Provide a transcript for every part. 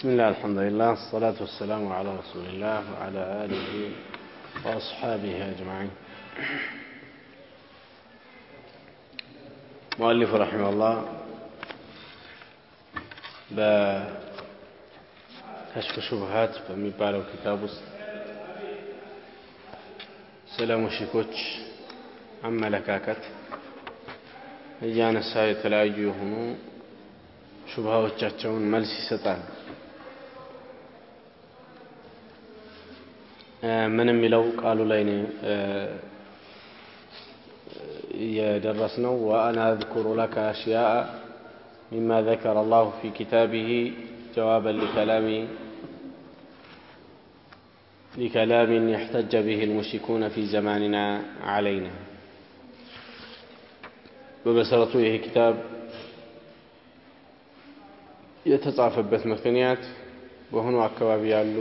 بسم الله الحمد لله الصلاة والسلام على رسول الله وعلى آله وأصحابه أجمعين مؤلف رحمه الله በከሽፍ ሹብሃት በሚባለው ኪታብ ውስጥ ስለ ሙሽኮች አመለካከት እያነሳ የተለያዩ የሆኑ ሹብሃዎቻቸውን መልስ ይሰጣል። ምን የሚለው ቃሉ ላይ ነው የደረስነው ወአና አዝኩሩ ለከ አሽያአ ሚማ ዘከረ አላሁ ፊ ኪታቢሂ ጀዋበን ሊከላሚ لكلام يحتج به المشركون في زماننا علينا በመሰረቱ ይህ ኪታብ የተጻፈበት ምክንያት በሆኑ አካባቢ ያሉ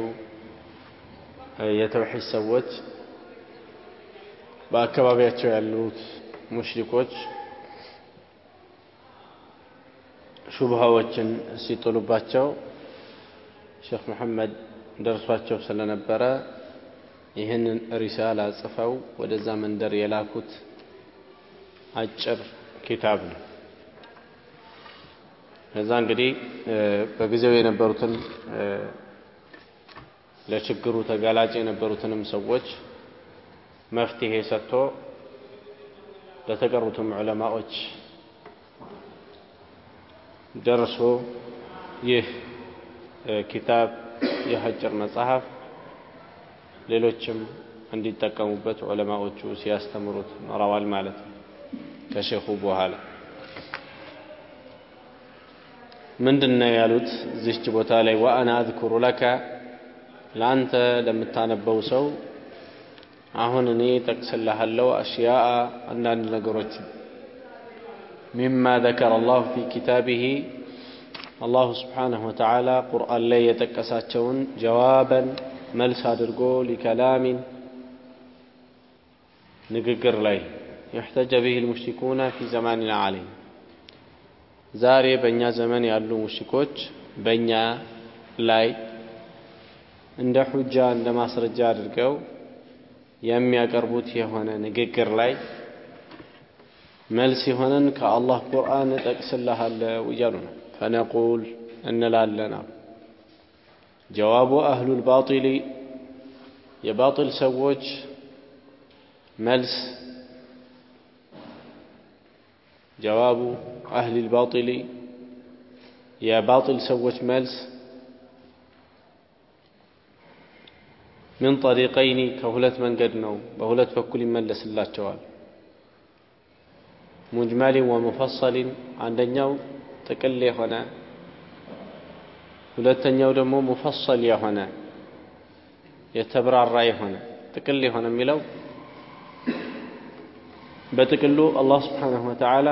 የተውሒድ ሰዎች በአካባቢያቸው ያሉት ሙሽሪኮች ሹብሃዎችን ሲጥሉባቸው ሼክ መሐመድ ደርሷቸው ስለነበረ ይህንን ሪሳላ ጽፈው ወደዛ መንደር የላኩት አጭር ኪታብ ነው። ከዛ እንግዲህ በጊዜው የነበሩትን ለችግሩ ተጋላጭ የነበሩትንም ሰዎች መፍትሄ ሰጥቶ ለተቀሩትም ዑለማዎች ደርሶ ይህ ኪታብ ይህ አጭር መጽሐፍ ሌሎችም እንዲጠቀሙበት ዑለማዎቹ ሲያስተምሩት ኖረዋል ማለት ነው። ከሼኹ በኋላ ምንድን ነው ያሉት እዚች ቦታ ላይ ወአና አዝኩሩ ለከ ለአንተ ለምታነበው ሰው አሁን እኔ ጠቅስልሃለሁ አሽያአ አንዳንድ ነገሮች ሚማ ዘከረ አላሁ ፊ ኪታቢሂ አላሁ ስብሓነሁ ወተዓላ ቁርአን ላይ የጠቀሳቸውን ጀዋበን መልስ አድርጎ ሊከላሚን ንግግር ላይ يحتج به المشركون في زماننا عليه ዛሬ በእኛ ዘመን ያሉ ሙሽኮች በእኛ ላይ እንደ ሑጃ እንደ ማስረጃ አድርገው የሚያቀርቡት የሆነ ንግግር ላይ መልስ የሆነን ከአላህ ቁርአን እጠቅስልሃለሁ እያሉ ነው። ፈነቁል እንላለን አሉ። ጀዋቡ አህሉል ባጢሊ የባጢል ሰዎች መልስ ጀዋቡ አህሊል ባጢሊ የባጢል ሰዎች መልስ ምን ጠሪቀይኒ ከሁለት መንገድ ነው፣ በሁለት በኩል ይመለስላቸዋል። ሙጅመሊን ወሙፈሰሊን አንደኛው ጥቅል የሆነ ሁለተኛው ደግሞ ሙፈሰል የሆነ የተብራራ የሆነ ጥቅል የሆነ የሚለው በጥቅሉ አላህ ስብሓነሁ ወተዓላ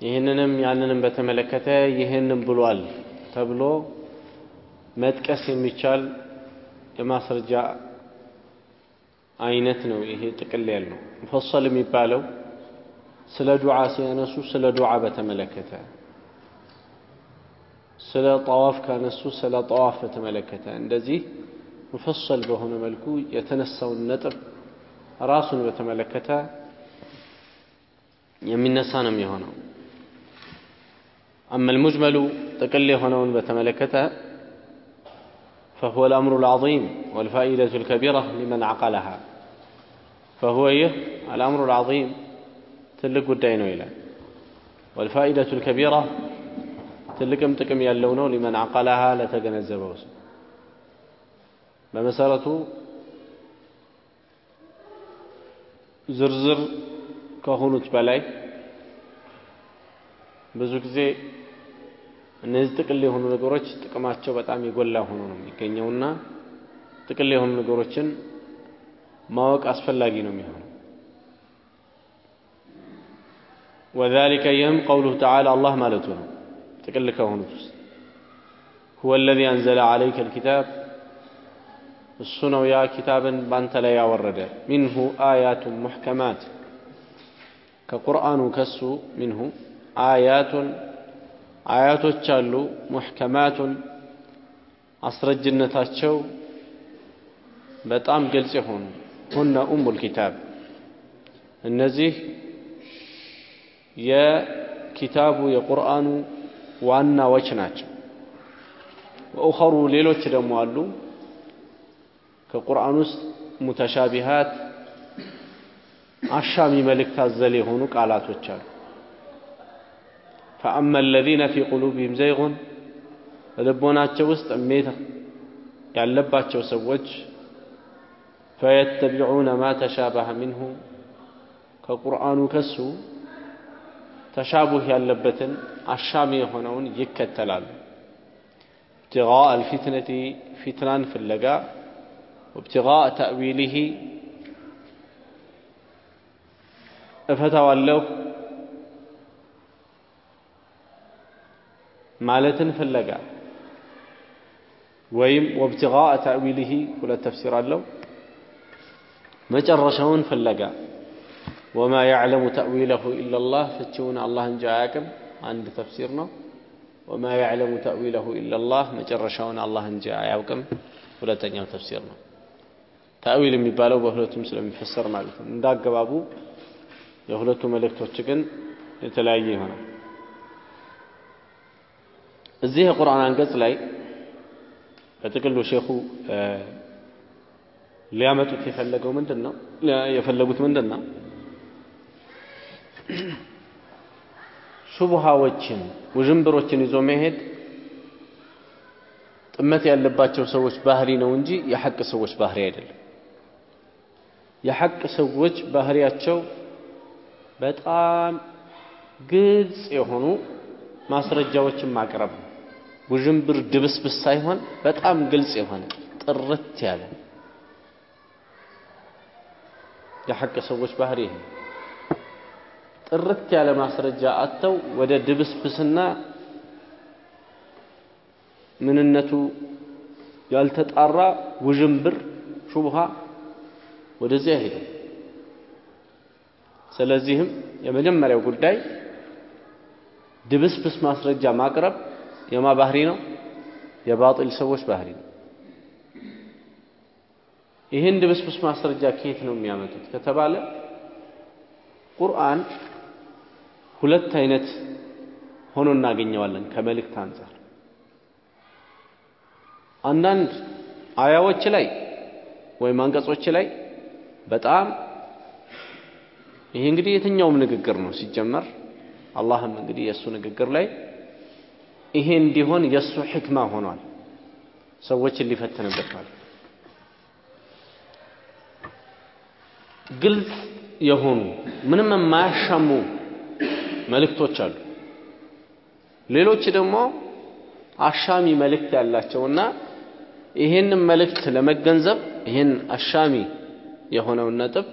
ይህንንም ያንንም በተመለከተ ይህንም ብሏል ተብሎ መጥቀስ የሚቻል لماس رجاء عينتنا وهي تقليلنا مفصل ميبالو سلا دعاء سيانسو سلا دعاء بتملكته. سلا طواف كانسو سلا طواف بتملكته. عندذي مفصل بهنا ملكو يتنسى النطب راس بتملكته. يمين نسانا ميهونه أما المجمل تقلي هنا بتملكته. فهو الأمر العظيم والفائدة الكبيرة لمن عقلها فهو ይህ الأمر العظيم ትልቅ ጉዳይ ነው ይላል والفائدة الكبيرة ትልቅም ጥቅም ያለው ነው ሊመን አቀላሃ ለተገነዘበው ሰው በመሰረቱ ዝርዝር ከሆኑት በላይ ብዙ ጊዜ እነዚህ ጥቅል የሆኑ ነገሮች ጥቅማቸው በጣም የጎላ ሆኖ ነው የሚገኘውና ጥቅል የሆኑ ነገሮችን ማወቅ አስፈላጊ ነው የሚሆነው። ወዛሊከ ይህም ቀውሉሁ ተዓላ አላህ ማለቱ ነው። ጥቅል ከሆኑት ውስጥ ሁወ አለዚ አንዘለ ዓለይከ ልኪታብ እሱ ነው ያ ኪታብን ባንተ ላይ ያወረደ ሚንሁ አያቱን ሙሕከማት ከቁርአኑ ከሱ ሚንሁ አያቱን አያቶች አሉ ሙሕከማቱን አስረጅነታቸው በጣም ግልጽ የሆኑ ሁነ ኡሙል ኪታብ እነዚህ የኪታቡ የቁርአኑ ዋናዎች ናቸው። ወኡኸሩ ሌሎች ደግሞ አሉ ከቁርአን ውስጥ ሙተሻቢሃት አሻሚ መልእክት አዘል የሆኑ ቃላቶች አሉ። ፈአማ አለዚነ ፊ ቁሉቢሂም ዘይጉን በልቦናቸው ውስጥ እሜት ያለባቸው ሰዎች ፈየተቢዑነ ማ ተሻበሀ ሚንሁ ከቁርአኑ ከሱ ተሻቡህ ያለበትን አሻሚ የሆነውን ይከተላሉ። ابتغاء الفتنة فتنان في اللقاء وابتغاء تأويله እፈታዋለሁ ማለትን ፍለጋ ወይም ወብትጋء ተእዊልህ ሁለት ተፍሲር አለው መጨረሻውን ፍለጋ ወማ ያዕለሙ ተእዊለሁ ኢላላህ ፍቺውን አላህ እንጂ አያቅም አንድ ተፍሲር ነው ወማ ያዕለሙ ተእዊለሁ ኢላላህ መጨረሻውን አላህ እንጂ አያውቅም ሁለተኛው ተፍሲር ነው ተእዊል የሚባለው በሁለቱም ስለሚፈሰር ማለት ነው እንዳገባቡ የሁለቱ መልእክቶች ግን የተለያየ ይሆናል እዚህ የቁርአን አንቀጽ ላይ በጥቅሉ ሼኹ ሊያመጡት የፈለገው ምንድን ነው የፈለጉት ምንድን ነው ሹብሃዎችን ውዥንብሮችን ይዞ መሄድ ጥመት ያለባቸው ሰዎች ባህሪ ነው እንጂ የሐቅ ሰዎች ባህሪ አይደለም። የሐቅ ሰዎች ባህሪያቸው በጣም ግልጽ የሆኑ ማስረጃዎችን ማቅረብ ነው ውዥንብር ድብስብስ ሳይሆን በጣም ግልጽ የሆነ ጥርት ያለ የሐቅ ሰዎች ባህሪ ይሄ ጥርት ያለ ማስረጃ አጥተው ወደ ድብስብስና ምንነቱ ያልተጣራ ውዥንብር ሹብሃ ወደዚያ ሄደ ስለዚህም የመጀመሪያው ጉዳይ ድብስብስ ማስረጃ ማቅረብ የማ ባህሪ ነው? የባጢል ሰዎች ባህሪ ነው። ይህን ድብስብስ ማስረጃ ከየት ነው የሚያመጡት ከተባለ ቁርአን ሁለት አይነት ሆኖ እናገኘዋለን ከመልእክት አንጻር አንዳንድ አያዎች ላይ ወይም አንቀጾች ላይ በጣም ይሄ እንግዲህ የትኛውም ንግግር ነው ሲጀመር። አላህም እንግዲህ የእሱ ንግግር ላይ ይሄ እንዲሆን የእሱ ሕክማ ሆኗል። ሰዎችን ሊፈትንበት ማለት ግልጽ የሆኑ ምንም የማያሻሙ መልእክቶች አሉ። ሌሎች ደግሞ አሻሚ መልእክት ያላቸውና ይሄንን መልእክት ለመገንዘብ ይሄን አሻሚ የሆነውን ነጥብ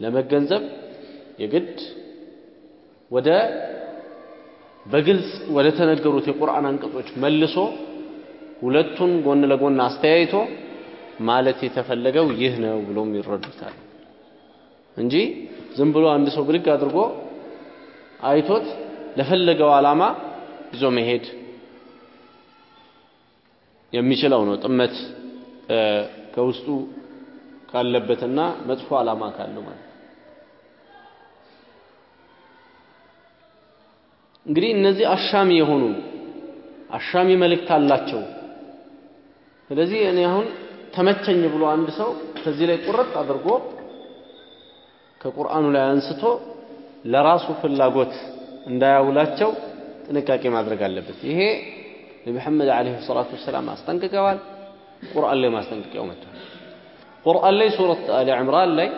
ለመገንዘብ የግድ ወደ በግልጽ ወደ ተነገሩት የቁርአን አንቀጾች መልሶ ሁለቱን ጎን ለጎን አስተያይቶ ማለት የተፈለገው ይህ ነው ብሎም ይረዱታል። እንጂ ዝም ብሎ አንድ ሰው ብድግ አድርጎ አይቶት ለፈለገው ዓላማ ይዞ መሄድ የሚችለው ነው። ጥመት ከውስጡ ካለበትና መጥፎ ዓላማ ካለው ማለት እንግዲህ እነዚህ አሻሚ የሆኑ አሻሚ መልእክት አላቸው። ስለዚህ እኔ አሁን ተመቸኝ ብሎ አንድ ሰው ከዚህ ላይ ቁርጥ አድርጎ ከቁርአኑ ላይ አንስቶ ለራሱ ፍላጎት እንዳያውላቸው ጥንቃቄ ማድረግ አለበት። ይሄ ነቢሐመድ ዓለይሂ ሰላቱ ወሰላም አስጠንቅቀዋል። ቁርአን ላይ ማስጠንቀቂያው መጥቷል። ቁርአን ላይ ሱረት አሊ ዕምራን ላይ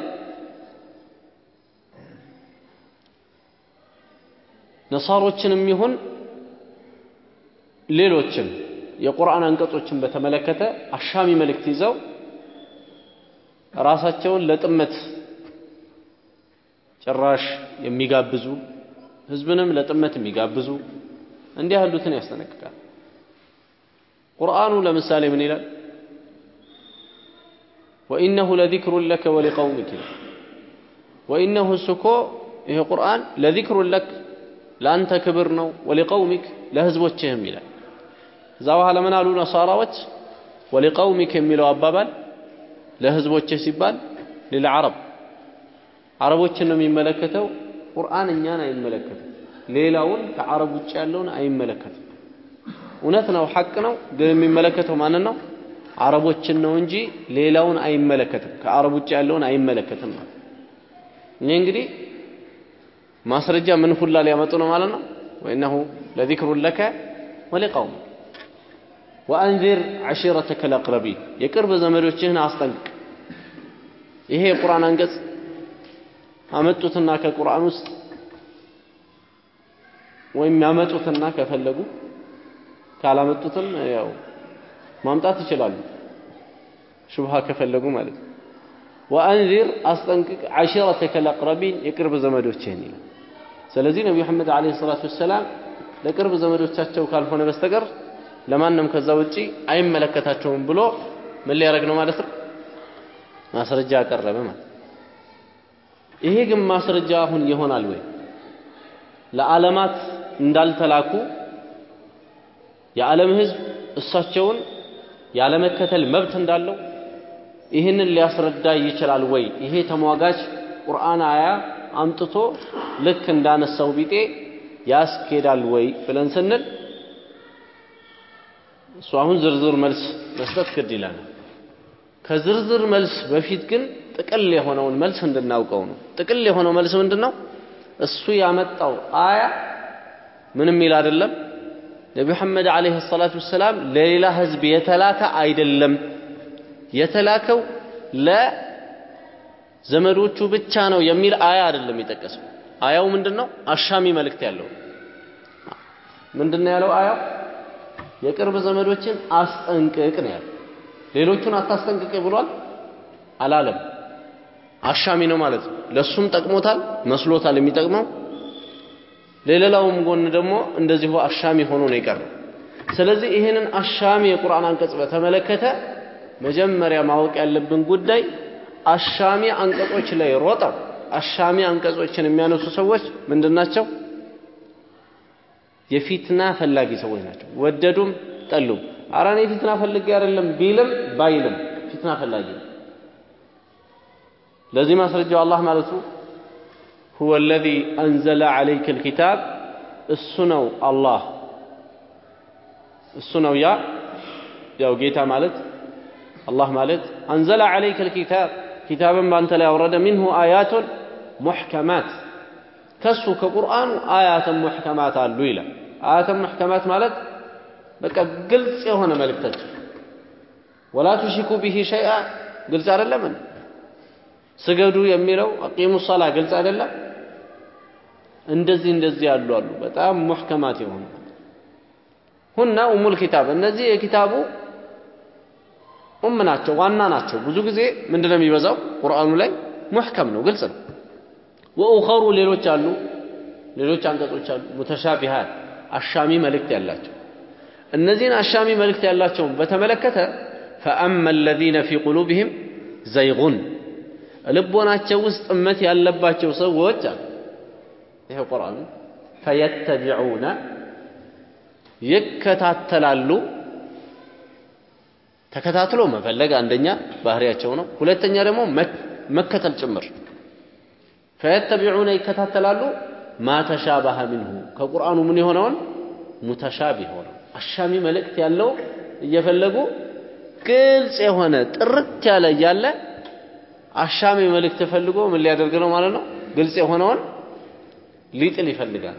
ነሳሮችንም ይሁን ሌሎችም የቁርአን አንቀጾችን በተመለከተ አሻሚ መልእክት ይዘው ራሳቸውን ለጥመት ጭራሽ የሚጋብዙ ህዝብንም ለጥመት የሚጋብዙ እንዲህ ያሉትን ያስጠነቅቃል። ቁርአኑ ለምሳሌ ምን ይላል? ወኢነሁ ለዚክሩን ለከ ወሊቀውሚክ ወኢነሁ እሱ እኮ ይሄ ቁርአን ለዚክሩን ለክ ለአንተ ክብር ነው ወሊቀውሚክ ለህዝቦችህም ይላል። እዛ በኋላ ምን አሉ ነሳራዎች? ወሊቀውሚክ የሚለው አባባል ለህዝቦችህ ሲባል ሊልዓረብ አረቦችን ነው የሚመለከተው ቁርአን እኛን አይመለከትም። ሌላውን ከአረብ ውጭ ያለውን አይመለከትም። እውነት ነው ሐቅ ነው ግን የሚመለከተው ማንን ነው? አረቦችን ነው እንጂ ሌላውን አይመለከትም። ከአረብ ውጭ ያለውን አይመለከትም ማለት ይህ እንግዲህ ማስረጃ ምን ሁላ ሊያመጡ ነው ማለት ነው? ወኢነሁ ለዚክሩን ለከ ወሊቀውም ወአንዚር ዓሺረተከ ልአቅረቢን የቅርብ ዘመዶችህን አስጠንቅቅ። ይሄ የቁርአን አንቀጽ አመጡትና ከቁርአን ውስጥ ወይም ያመጡትና ከፈለጉ ካላመጡትም ያው ማምጣት ይችላሉ። ሹብሃ ከፈለጉ ማለት ነው። ወአንዚር አስጠንቅቅ ዓሺረተከ ልአቅረቢን የቅርብ ዘመዶችህን ይላል ስለዚህ ነቢ መሐመድ ዓለይሂ ሰላቱ ወሰላም ለቅርብ ዘመዶቻቸው ካልሆነ በስተቀር ለማንም ከዛ ውጪ አይመለከታቸውም ብሎ ምን ሊያደርግ ነው ማለት ነው? ማስረጃ አቀረበ ማለት ይሄ ግን ማስረጃ አሁን ይሆናል ወይ? ለዓለማት እንዳልተላኩ የዓለም ህዝብ እሳቸውን ያለመከተል መብት እንዳለው ይህንን ሊያስረዳ ይችላል ወይ? ይሄ ተሟጋች ቁርአን አያ አምጥቶ ልክ እንዳነሳው ቢጤ ያስኬዳል ወይ ብለን ስንል እሱ አሁን ዝርዝር መልስ መስጠት ግድ ይላል። ከዝርዝር መልስ በፊት ግን ጥቅል የሆነውን መልስ እንድናውቀው ነው። ጥቅል የሆነው መልስ ምንድን ነው እሱ ያመጣው አያ ምንም ይል አይደለም። ነቢ መሐመድ ዓለይሂ ሰላቱ ወሰላም ለሌላ ህዝብ የተላከ አይደለም። የተላከው ለዘመዶቹ ብቻ ነው የሚል አያ አይደለም የጠቀሰው አያው ምንድን ነው አሻሚ መልእክት ያለው። ምንድን ነው ያለው አያው? የቅርብ ዘመዶችን አስጠንቅቅ ነው ያለው። ሌሎቹን አታስጠንቅቅ ብሏል? አላለም። አሻሚ ነው ማለት ነው። ለሱም ጠቅሞታል መስሎታል የሚጠቅመው። ለሌላውም ጎን ደግሞ እንደዚሁ አሻሚ ሆኖ ነው የቀረው። ስለዚህ ይህንን አሻሚ የቁርአን አንቀጽ በተመለከተ መጀመሪያ ማወቅ ያለብን ጉዳይ አሻሚ አንቀጾች ላይ ሮጠው አሻሚ አንቀጾችን የሚያነሱ ሰዎች ምንድን ናቸው? የፊትና ፈላጊ ሰዎች ናቸው። ወደዱም ጠሉም፣ ኧረ ፊትና ፈልጌ አይደለም ቢልም ባይልም ፊትና ፈላጊ ነው። ለዚህ ማስረጃው አላህ ማለቱ ሁወ አለዚ አንዘለ ዐለይከ ልኪታብ። እሱ ነው አላህ። እሱ ነው ያ። ያው ጌታ ማለት አላህ ማለት አንዘለ كتابا بأنت لا أورد منه آيات محكمات كسو كقرآن آيات محكمات الليلة آيات محكمات مالت بقى قلت هنا ملكتك ولا تشركوا به شيئا قلت على اللمن ስገዱ የሚለው አቂሙ ሰላ ግልጽ አይደለም እንደዚህ እንደዚህ ያሉ አሉ በጣም ሙሕከማት የሆኑ ሁና ኡሙል ኪታብ እነዚህ የኪታቡ ኡም ናቸው ዋና ናቸው ብዙ ጊዜ ምንድነው የሚበዛው? ቁርአኑ ላይ ሙሕከም ነው ግልጽ ነው። ወኡኸሩ ሌሎች አሉ ሌሎች አንቀጾች አሉ ሙተሻቢሃት አሻሚ መልእክት ያላቸው። እነዚህን አሻሚ መልእክት ያላቸውን በተመለከተ ፈአማ አለዚነ ፊ ቁሉብህም ዘይጉን ልቦናቸው ውስጥ እመት ያለባቸው ሰዎች አሉ። ይሄ ቁርአን ፈየተቢዑነ ይከታተላሉ ተከታትሎ መፈለግ አንደኛ ባህሪያቸው ነው። ሁለተኛ ደግሞ መከተል ጭምር። ፈየተቢዑነ ይከታተላሉ። ማ ተሻበሀ ሚንሁ። ከቁርአኑ ምን የሆነውን? ሙተሻቢህ ሆነው። አሻሚ መልእክት ያለው እየፈለጉ ግልጽ የሆነ ጥርት ያለ እያለ አሻሚ መልእክት ፈልጎ ምን ሊያደርግ ነው ማለት ነው? ግልጽ የሆነውን ሊጥል ይፈልጋል።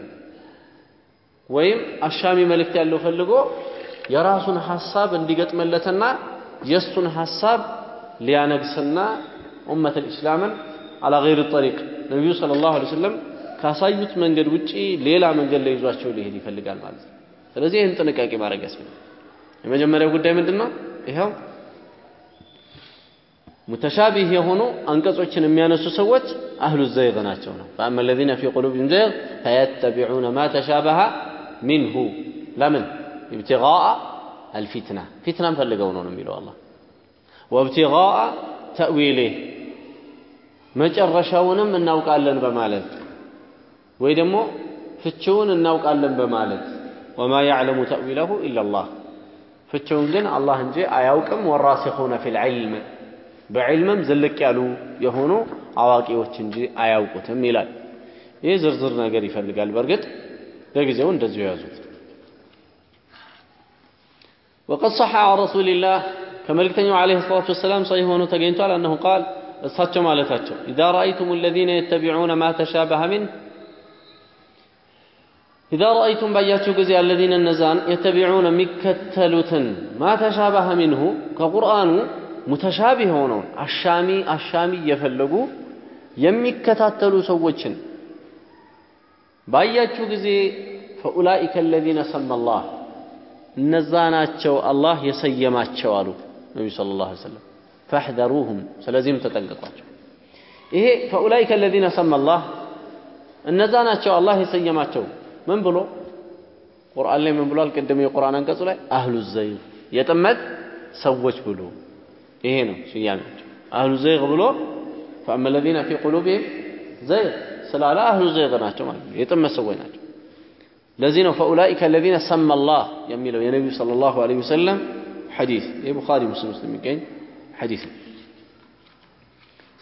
ወይም አሻሚ መልእክት ያለው ፈልጎ የራሱን ሐሳብ እንዲገጥምለትና የእሱን ሐሳብ ሊያነግስና ኡመት ልእስላምን አላ ገይር ጠሪቅ ነቢዩ ስለ ላሁ ለ ካሳዩት መንገድ ውጪ ሌላ መንገድ ላይ ሊሄድ ይፈልጋል ማለት ነው። ስለዚህ ይህን ጥንቃቄ ማድረግ ያስፈልጋል። የመጀመሪያው ጉዳይ ምንድን ነው? ይኸው ሙተሻቢህ የሆኑ አንቀጾችን የሚያነሱ ሰዎች አህሉ ዘይግ ናቸው ነው ፈአማ ለዚነ ፊ ቁሉብህም ዘይግ ፈየተቢዑነ ማ ተሻበሃ ሚንሁ ለምን ኢብቲጋአ አልፊትና ፊትናን ፈልገው ነው ነው የሚለው አላህ። ወብቲጋአ ተእዊሌህ መጨረሻውንም እናውቃለን በማለት ወይ ደግሞ ፍቺውን እናውቃለን በማለት ወማ ያዕለሙ ተእዊለሁ ኢላላህ ፍቺውን ግን አላህ እንጂ አያውቅም። ወራሲኹነ ፊል ዒልም በዕልምም ዝልቅ ያሉ የሆኑ አዋቂዎች እንጂ አያውቁትም ይላል። ይህ ዝርዝር ነገር ይፈልጋል። በእርግጥ ለጊዜው እንደዚሁ የያዙት። ወቀድ ሰሐ ዐን ረሱሊላህ ከመልእክተኛው ዓለይሂ ሰላቱ ወሰላም ሰሒህ ሆኖ ተገኝቷል። አነሁ ቃል እሳቸው ማለታቸው ኢዛ ረአይቱም አለዚነ የተቢዑነ ማ ተሻበሀ ሚን ኢዛ ረአይቱም ባያችሁ ጊዜ አለዚነ እነዛን የተቢዑነ የሚከተሉትን ማ ተሻበሀ ሚንሁ ከቁርአኑ ሙተሻቢህ የሆነውን አሻሚ አሻሚ እየፈለጉ የሚከታተሉ ሰዎችን ባያችሁ ጊዜ ፈኡላኢከ አለዚነ ሰመላህ እነዛ ናቸው አላህ የሰየማቸው አሉ ነቢዩ ሰለላሁ ዐለይሂ ወሰለም። ፈሕዘሩሁም ስለዚህም ተጠንቀቋቸው። ይሄ ፈኡላኢከ አለዚነ ሰመላህ እነዛ ናቸው አላህ የሰየማቸው ምን ብሎ ቁርአን ላይ ምን ብሏል? ቅድም የቁርአን አንቀጹ ላይ አህሉ ዘይግ የጥመት ሰዎች ብሎ ይሄ ነው ስያሜያቸው። አህሉ ዘይግ ብሎ ፈአማ አለዚነ ፊ ቁሉቢሂም ዘይግ ስላለ አህሉ ዘይግ ናቸው ማለት ነው፣ የጥመት ሰዎች ናቸው። ለዚህ ነው ፈኡላኢከ አለዚነ ሰመላህ የሚለው የነቢዩ ሰለላሁ ዐለይሂ ወሰለም ሐዲስ የቡኻሪ ሙስሊም ውስጥ የሚገኝ ሐዲስ ነው።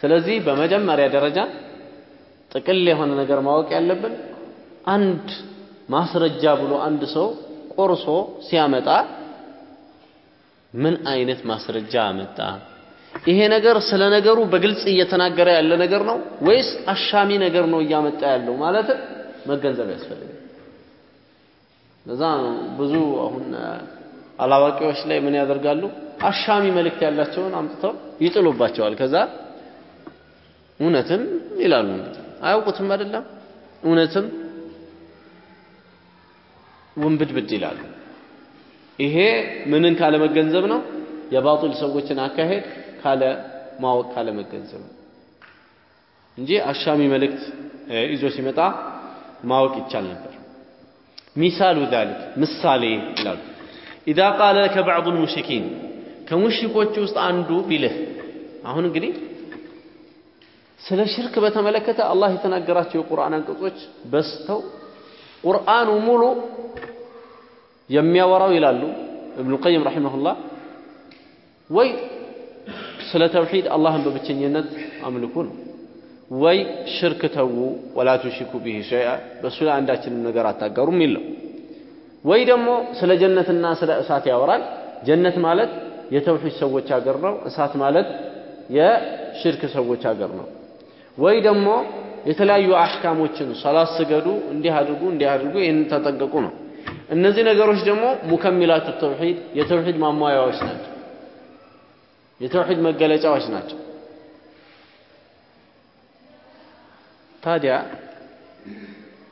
ስለዚህ በመጀመሪያ ደረጃ ጥቅል የሆነ ነገር ማወቅ ያለብን አንድ ማስረጃ ብሎ አንድ ሰው ቆርሶ ሲያመጣ ምን አይነት ማስረጃ አመጣ? ይሄ ነገር ስለ ነገሩ በግልጽ እየተናገረ ያለ ነገር ነው ወይስ አሻሚ ነገር ነው እያመጣ ያለው ማለትም መገንዘብ ያስፈልጋል። ለዛ ነው ብዙ አሁን አላዋቂዎች ላይ ምን ያደርጋሉ? አሻሚ መልእክት ያላቸውን አምጥተው ይጥሉባቸዋል። ከዛ እውነትም ይላሉ አያውቁትም አይደለም እውነትም ውንብድብድ ይላሉ። ይሄ ምንን ካለ መገንዘብ ነው? የባጡል ሰዎችን አካሄድ ካለ ማወቅ ካለ ነው እንጂ አሻሚ መልእክት ይዞ ሲመጣ ማወቅ ይቻል ነበር። ሚሳሉ ዛሊክ ምሳሌ ይላሉ። ኢዛ ቃለ ለከ ባዕዱል ሙሽሪኪን ከሙሽሪኮች ውስጥ አንዱ ቢልህ። አሁን እንግዲህ ስለ ሽርክ በተመለከተ አላህ የተናገራቸው የቁርአን አንቀጾች በስተው ቁርአኑ ሙሉ የሚያወራው ይላሉ እብኑ ቀይም ረሒመሁላህ። ወይ ስለ ተውሒድ አላህን በብቸኝነት አምልኩ ነው ወይ ሽርክ ተዉ ወላ ቱሽሪኩ ቢሂ ሸይአ በእሱ ላይ አንዳችንም ነገር አታጋሩ የሚል ነው ወይ ደግሞ ስለ ጀነትና ስለ እሳት ያወራል። ጀነት ማለት የተውሒድ ሰዎች ሀገር ነው። እሳት ማለት የሽርክ ሰዎች ሀገር ነው። ወይ ደግሞ የተለያዩ አሕካሞችን ሰላት ስገዱ እንዲህ አድርጉ እንዲህ አድርጉ ይህንን ተጠንቀቁ ነው። እነዚህ ነገሮች ደግሞ ሙከሚላት ተውሒድ የተውሒድ ማሟያዎች ናቸው። የተውሒድ መገለጫዎች ናቸው ታዲያ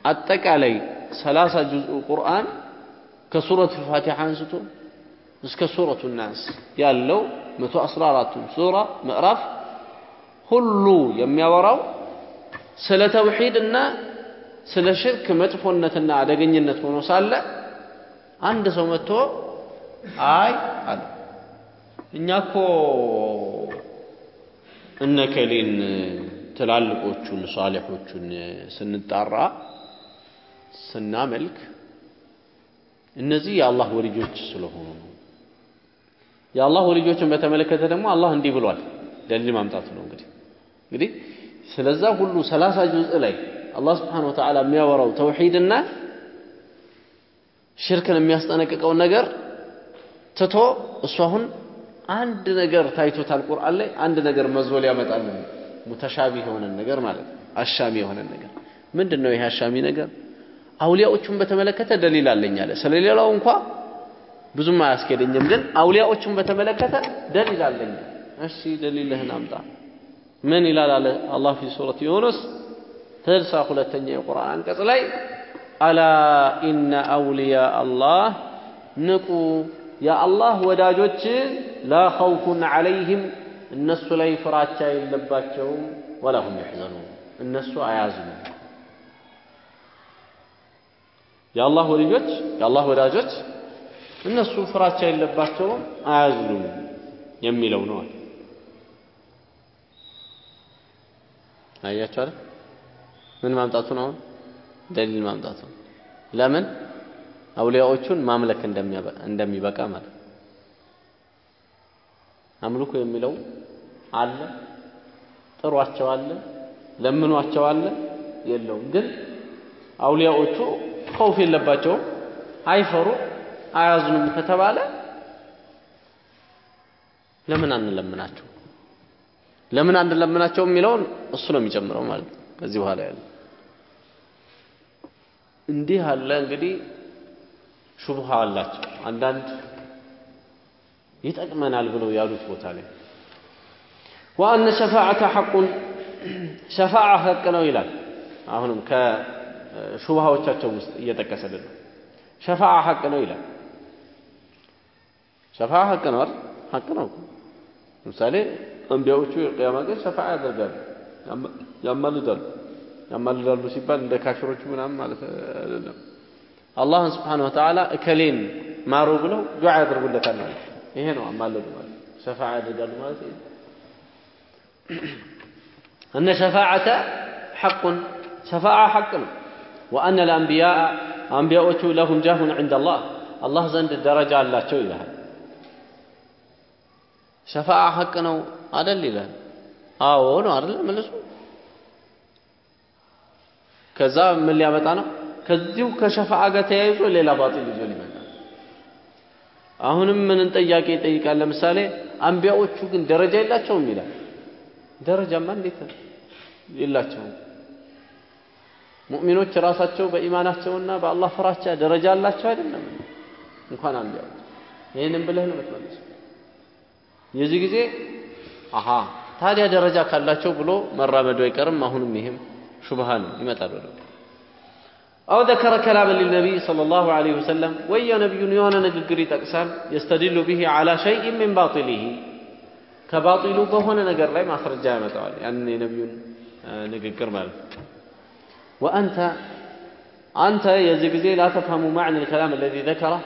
አጠቃላይ ሰላሳ ጁዝኡ ቁርአን ከሱረት ፋቲሓ አንስቶ እስከ ሱረቱ ናስ ያለው መቶ አስራ አራቱን ሱራ ምዕራፍ ሁሉ የሚያወራው ስለ ተውሒድና ስለ ሽርክ መጥፎነትና አደገኝነት ሆኖ ሳለ አንድ ሰው መጥቶ አይ አለ። እኛ እኮ እነከሌን ትላልቆቹን ሷሊሖቹን ስንጣራ ስናመልክ እነዚህ የአላህ ወልጆች ስለሆኑ ነው። የአላህ ወልጆችን በተመለከተ ደግሞ አላህ እንዲህ ብሏል። ደሊል ማምጣት ነው እንግዲህ እንግዲህ ስለዛ ሁሉ ሰላሳ ጁዝእ ላይ አላህ ስብሓነሁ ወተዓላ የሚያወራው ተውሂድና ሽርክን የሚያስጠነቅቀውን ነገር ትቶ እሱ አሁን አንድ ነገር ታይቶታል ቁርአን ላይ አንድ ነገር መዞ ሊያመጣልን متشابه የሆነን ነገር ማለት ነው። አሻሚ የሆነን ነገር ምንድን ነው ይሄ አሻሚ ነገር? አውሊያዎቹን በተመለከተ ደሊል አለኝ አለ። ስለሌላው እንኳ ብዙም አያስኬደኝም፣ ግን አውሊያዎቹን በተመለከተ ደሊል አለኝ። እሺ ደሊልህን አምጣ። ምን ይላል አለ አላህ في سورة يونس ስልሳ ሁለተኛ የቁርአን አንቀጽ ላይ አላ ኢነ አውሊያ አላህ ንቁ የአላህ ወዳጆች ላ ኸውፉን ዐለይህም እነሱ ላይ ፍራቻ የለባቸውም ወላሁም የሕዘኑን እነሱ አያዝኑም። የአላህ ወልጆች የአላህ ወዳጆች እነሱ ፍራቻ የለባቸውም አያዝኑም የሚለው ነው አያችሁ ምን ማምጣቱ ነው ደሊል ማምጣቱ ለምን? አውሊያዎቹን ማምለክ እንደሚበቃ ማለት አምልኩ የሚለው አለ? ጥሯቸው አለ? ለምኗቸው አለ? የለውም። ግን አውሊያዎቹ ከውፍ የለባቸውም። አይፈሩ አያዝኑም ከተባለ ለምን አንለምናቸው? ለምን አንለምናቸው የሚለውን እሱ ነው የሚጨምረው ማለት ነው። ከዚህ በኋላ ያለ እንዲህ አለ። እንግዲህ ሹብሃ አላቸው። አንዳንድ ይጠቅመናል ብለው ያሉት ቦታ ላይ ወአነ ሸፋዓተ ሐቁን ሸፋዓ ሐቅ ነው ይላል። አሁንም ከሹብሃዎቻቸው ውስጥ እየጠቀሰልን ነው ሸፋዓ ሐቅ ነው ይላል። ሸፋዓ ሐቅ ነው አይደል? ሐቅ ነው ለምሳሌ አንቢያዎቹ የቅያማ ቀን ሸፋዓ ያደርጋሉ ያማልዳሉ። ያማልዳሉ ሲባል እንደ ካፊሮቹ ምናምን ማለት አይደለም። አላህን ስብሓን ወተዓላ እከሌን ማሩ ብለው ዱዓ ያደርጉለታል ማለት ይሄ ነው አማለዱ ማለት ሸፋዓ ያደርጋሉ ማለት ይሄ እነ ሸፋዓተ ሐቁን ሸፋዓ ሐቅ ነው ወአነ ልአንቢያ አንቢያዎቹ ለሁም ጃሁን ዕንደ አላህ አላህ ዘንድ ደረጃ አላቸው ይልሃል ሸፋዓ ሐቅ ነው አደል ይላል አዎ ነው አደለ መልሱ ከዛ ምን ሊያመጣ ነው ከዚሁ ከሸፋዓ ጋር ተያይዞ ሌላ ባጢል ይዞ አሁንም ምንን ጥያቄ ይጠይቃል? ለምሳሌ አንቢያዎቹ ግን ደረጃ የላቸውም ይላል። ደረጃማ እንዴት የላቸውም። ሙእሚኖች ራሳቸው በኢማናቸውና በአላህ ፍራቻ ደረጃ አላቸው አይደለም? እንኳን አንቢያዎች። ይህንን ብለህ ነው የምትመልሰው። የዚህ ጊዜ አሃ ታዲያ ደረጃ ካላቸው ብሎ መራመዱ አይቀርም። አሁንም ይህም ሹብሃ ነው ይመጣል ወደ أو ذكر كلاما للنبي صلى الله عليه وسلم ويا نبي يوانا نقر تقسال يستدل به على شيء من باطله كباطل بهنا نقر لا ما خرج جامع تعالى يعني نبي نقر مال وأنت أنت يزقزي لا تفهم معنى الكلام الذي ذكره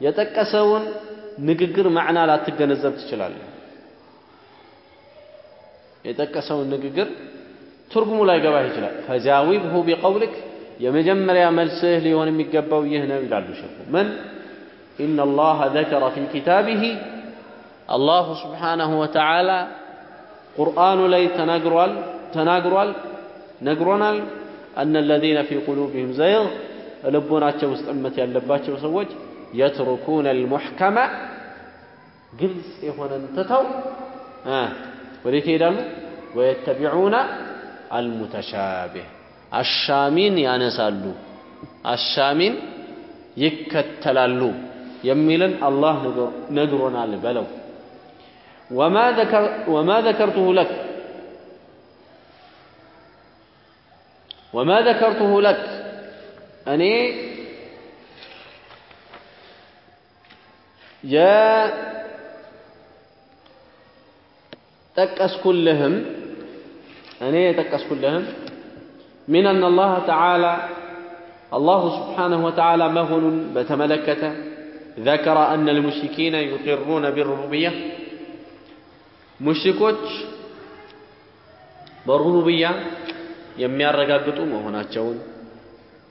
يتكسون نقر معنى لا تجنزب تشلال يتكسون نقر ትርጉሙ ላይ ገባህ ይችላል ፈጃዊብሁ ቢቀውልክ የመጀመሪያ መልስህ ሊሆን የሚገባው ይህ ነው ይላሉ ሸኹ ምን إن الله ذكر في كتابه الله سبحانه وتعالى قرآن لي تناقرال تناقرال نقرنال أن الذين في قلوبهم زيغ ልቦናቸው ውስጥ እመት ያለባቸው ሰዎች يتركون المحكم ግልጽ የሆነን ትተው ወዴት ይሄዳሉ ويتبعون المتشابه አሻሚን ያነሳሉ አሻሚን ይከተላሉ የሚልን አላህ ነግሮናል በለው። وما ذكرته لك وما ذكرته لك أني يا تكأس كلهم أني تكأس كلهم من أن الله تعالى الله سبحانه وتعالى مهن بتملكة ذكر أن المشركين يقرون بالربوبية. مشركوش بالربوبية يميار رقابتهم وهنا تشون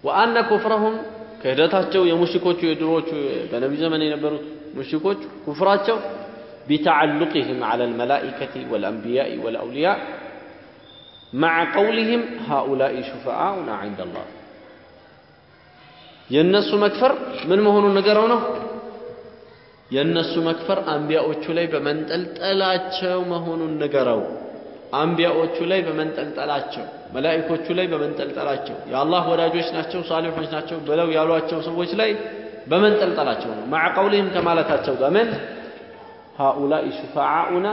وأن كفرهم كهدتها تشو يا مشركوش يدروش بنبي زمن ينبروت مشركوش كفرات تشو بتعلقهم على الملائكة والأنبياء والأولياء መዓ ቀውሊህም ሃኡላኢ ሹፈዓኡና ዒንደላህ የእነሱ መክፈር ምን መሆኑን ነገረው ነው? የእነሱ መክፈር አንቢያዎቹ ላይ በመንጠልጠላቸው መሆኑን ነገረው አንቢያዎቹ ላይ በመንጠልጠላቸው መላኢኮቹ ላይ በመንጠልጠላቸው የአላህ ወዳጆች ናቸው ሳሊሖች ናቸው ብለው ያሏቸው ሰዎች ላይ በመንጠልጠላቸው ነው። ማዕ ቀውሊህም ከማለታቸው ጋር ምን? ሃኡላኢ ሹፋዓኡና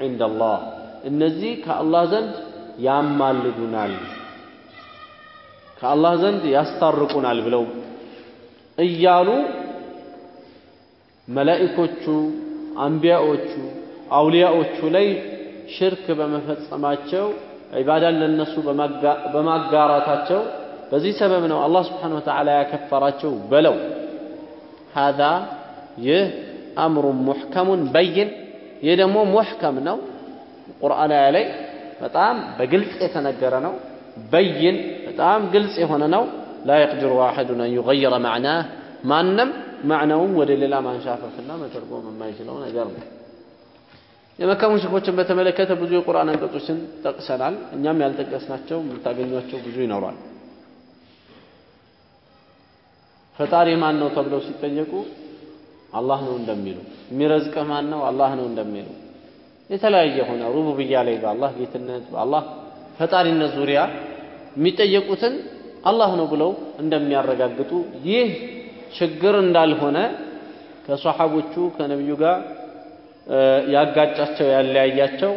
ዒንደላህ። እነዚህ ከአላህ ዘንድ ያማልዱናል ከአላህ ዘንድ ያስታርቁናል ብለው እያሉ መላኢኮቹ አንቢያዎቹ አውሊያዎቹ ላይ ሽርክ በመፈጸማቸው ዒባዳን ለነሱ በማጋራታቸው በዚህ ሰበብ ነው አላህ ስብሓን ወተዓላ ያከፈራቸው በለው ሃዛ ይህ አምሩን ሙሕከሙን በይን። ይህ ደግሞ ሙሕከም ነው ቁርአን ላይ በጣም በግልጽ የተነገረ ነው። በይን በጣም ግልጽ የሆነ ነው። ላ የቅድሩ አሐዱን አን ዩገይረ ማዕናህ ማንም ማዕናውን ወደ ሌላ ማንሻፈፍና መተርጎም የማይችለው ነገር ነው። የመካ ሙሽኮችን በተመለከተ ብዙ የቁርአን አንቀጾችን ጠቅሰናል። እኛም ያልጠቀስናቸው የምታገኟቸው ብዙ ይኖሯል? ፈጣሪ ማን ነው ተብለው ሲጠየቁ አላህ ነው እንደሚሉ፣ የሚረዝቅህ ማን ነው? አላህ ነው እንደሚሉ የተለያየ ሆነ ሩቡብያ ላይ በአላህ ጌትነት በአላህ ፈጣሪነት ዙሪያ የሚጠየቁትን አላህ ነው ብለው እንደሚያረጋግጡ ይህ ችግር እንዳልሆነ ከሰሓቦቹ ከነቢዩ ጋር ያጋጫቸው ያለያያቸው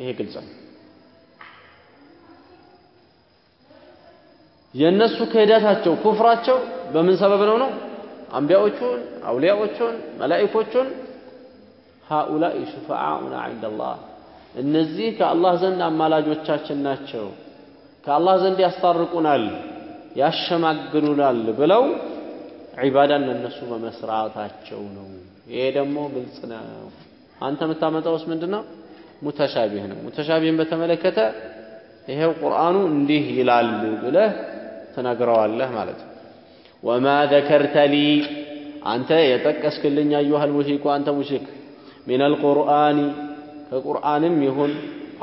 ይሄ ግልጽ ነው። የእነሱ ክህደታቸው ኩፍራቸው በምን ሰበብ ነው ነው አንቢያዎቹን አውሊያዎቹን መላኢኮቹን ሃኡላኢ ሹፈዓኡና ዐንደላህ እነዚህ ከአላህ ዘንድ አማላጆቻችን ናቸው ከአላህ ዘንድ ያስታርቁናል ያሸማግሉናል ብለው ዒባዳን ለነሱ በመስራታቸው ነው። ይሄ ደግሞ ግልጽ ነው። አንተ የምታመጣውስ ምንድን ነው? ሙተሻቢህ ነው። ሙተሻቢህን በተመለከተ ይሄው ቁርአኑ እንዲህ ይላል ብለህ ትነግረዋለህ ማለት ነው። ወማ ዘከርተ ሊ አንተ የጠቀስክልኝ አዩሃል ሙሽሪኩ አንተ ሙሽሪክ ሚነል ቁርአኒ ከቁርአንም ይሁን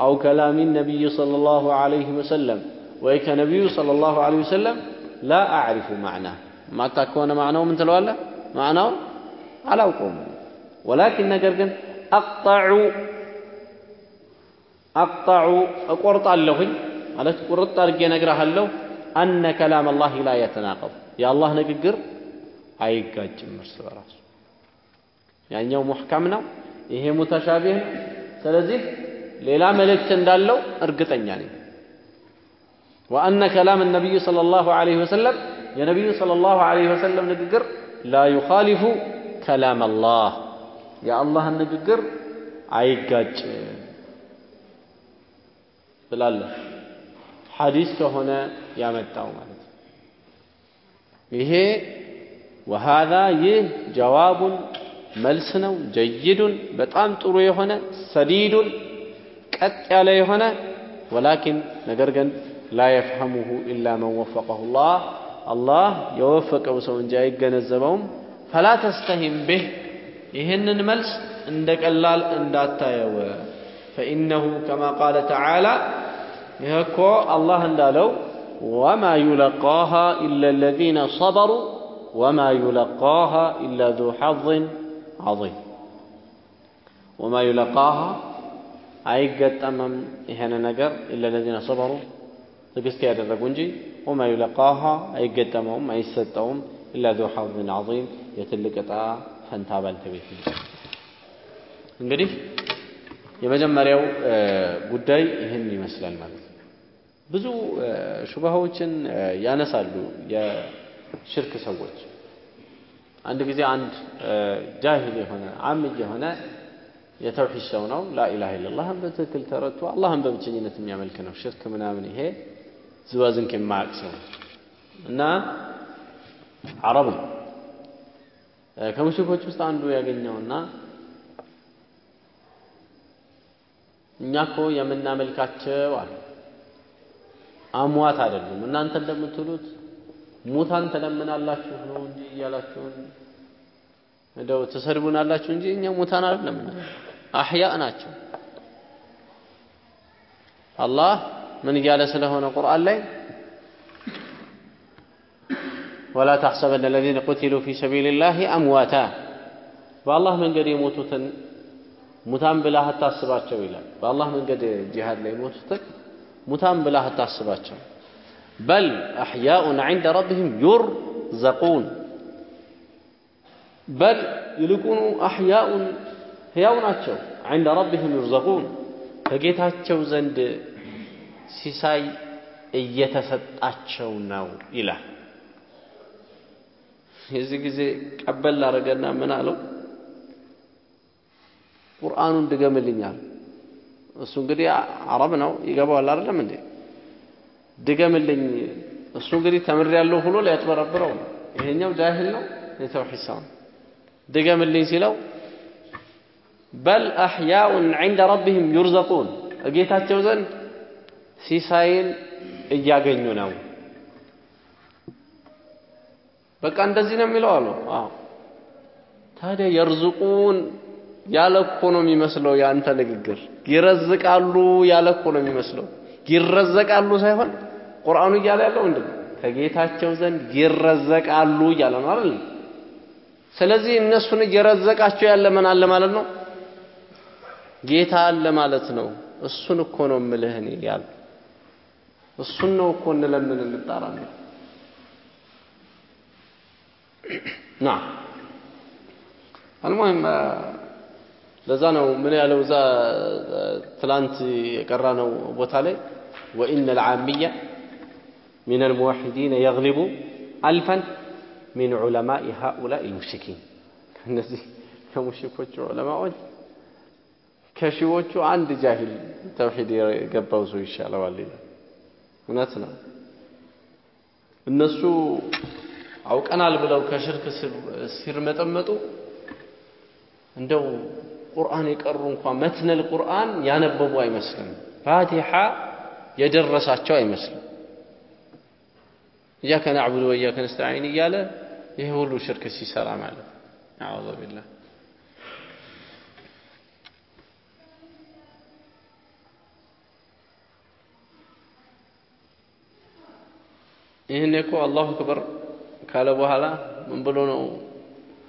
አው ከላሚ ነቢይ ሰለላሁ ዐለይሂ ወሰለም ወይ ከነቢዩ ሰለላሁ ዐለይሂ ወሰለም ላ አዕሪፉ ማዕናህ ማታክ ከሆነ ማዕናው ምን ትለዋለህ? ማዕናውን አላውቀውም። ወላኪን ነገር ግን አቅጣዑ አቅጣዑ እቆርጣለሁኝ ማለት ቁርጥ አድርጌ እነግርሃለሁ አነ ከላም አላህ ላ የተናቀብ የአላህ ንግግር አይጋጭም እርስ በራሱ ያኛው ሙሕከም ነው፣ ይሄ ሙተሻቢህ ነው። ስለዚህ ሌላ መልእክት እንዳለው እርግጠኛ ነኝ። ወአነ ከላም ነቢይ ሰለላሁ ዐለይሂ ወሰለም የነቢዩ ሰለላሁ ዐለይሂ ወሰለም ንግግር ላ ዩኻሊፉ ከላም አላህ የአላህን ንግግር አይጋጭም ብላለህ። ሐዲስ ከሆነ ያመጣው ማለት ነው። ይሄ ወሃዛ ይህ ጀዋቡን መልስ ነው። ጀይዱን በጣም ጥሩ የሆነ ሰዲዱን ቀጥ ያለ የሆነ ወላኪን ነገር ግን ላ የፍሐሙሁ ኢላ መን ወፈቀሁ ላህ አላህ የወፈቀው ሰው እንጂ አይገነዘበውም። ፈላ ተስተሂም ብህ ይህንን መልስ እንደ ቀላል እንዳታየው። ፈኢነሁ ከማ ቃለ ተዓላ ይህ እኮ አላህ እንዳለው ወማ ዩለቃሃ إلا الذين صبروا وما يلقاها إلا ذو حظ عظيم وما يلقاها አይገጠምም ይሄን ነገር إلا الذين صبروا ትዕግስት ያደረጉ እንጂ وما يلقاها አይገጠመውም አይሰጠውም إلا ذو حظ عظيم የትልቅ ዕጣ ፈንታ ባለቤት እንግዲህ የመጀመሪያው ጉዳይ ይህን ይመስላል ማለት ነው። ብዙ ሹብሃዎችን ያነሳሉ የሽርክ ሰዎች። አንድ ጊዜ አንድ ጃሂል የሆነ አምይ የሆነ የተውሂድ ሰው ነው። ላኢላሃ ኢለላህን በትክክል ተረድቶ አላህን በብቸኝነት የሚያመልክ ነው። ሽርክ ምናምን ይሄ ዝባዝንክ የማያውቅ ሰው እና አረብ ነው። ከሙሽሪኮች ውስጥ አንዱ ያገኘውና እኛ እኮ የምናመልካቸው አለ አሟት አይደሉም። እናንተ እንደምትሉት ሙታን ትለምናላችሁ ነው እንጂ እያላችሁን እንደው ትሰድቡናላችሁ እንጂ እኛ ሙታን አይደለም፣ አህያ ናቸው። አላህ ምን እያለ ስለሆነ ቁርአን ላይ ወላ ተሕሰበነ አለዚነ ቁቲሉ ፊ ሰቢልላሂ አምዋታ በአላህ መንገድ የሞቱትን ሙታን ብለህ አታስባቸው ይላል። በአላህ መንገድ ጂሃድ ላይ የሞቱትን ሙታን ብለህ አታስባቸው። بل أحياء عند ربهم يرزقون بل ይልቁኑ አሕያኡን ሕያው ናቸው። عند ربهم يرزقون ከጌታቸው ዘንድ ሲሳይ እየተሰጣቸው ነው ይላል። የዚህ ጊዜ ቀበል አደረገና ምን አለው? ቁርአኑን ድገምልኛል። እሱ እንግዲህ አረብ ነው ይገባዋል አይደለም እንዴ? ድገምልኝ። እሱ እንግዲህ ተምሬያለሁ ብሎ ሊያጭበረብረው ነው። ይሄኛው ጃሂል ነው፣ የተውሂድ ሰው ድገምልኝ ሲለው በል አሕያኡን ዐንደ ረቢህም ዩርዘቁን እጌታቸው ዘንድ ሲሳይን እያገኙ ነው። በቃ እንደዚህ ነው የሚለው አሉ። አዎ ታዲያ የርዝቁን ያለ እኮ ነው የሚመስለው የአንተ ንግግር። ይረዝቃሉ ያለ እኮ ነው የሚመስለው። ይረዘቃሉ ሳይሆን ቁርአኑ እያለ ያለው ምንድን? ከጌታቸው ዘንድ ይረዘቃሉ እያለ ነው አይደል? ስለዚህ እነሱን እየረዘቃቸው ያለ ምን አለ ማለት ነው? ጌታ አለ ማለት ነው። እሱን እኮ ነው የምልህ እኔ ያሉ እሱን ነው እኮ እንለምን እንጣራ ነው ና አልሙሂም ለዛ ነው ምን ያለው እዛ ትላንት የቀራ ነው ቦታ ላይ ወኢነ ልዓሚያ من الموحدين يغلب ألفا من علماء هؤلاء المشركين እነዚህ ከሙሽኮቹ ዑለማዎች ከሺዎቹ አንድ ጃሂል ተውሂድ የገባው ሰው ይሻለዋል ይላል። እውነት ነው። እነሱ አውቀናል ብለው ከሽርክ ሲርመጠመጡ እንደው ቁርአን የቀሩ እንኳ መትነል ቁርአን ያነበቡ አይመስልም። ፋቲሓ የደረሳቸው አይመስልም። እያከ ናዕቡድ ወእያከ ነስተዒን እያለ ይሄ ሁሉ ሽርክ ሲሰራ ማለት አዑዙ ቢላህ ይህን እኮ አላሁ አክበር ካለ በኋላ ምን ብሎ ነው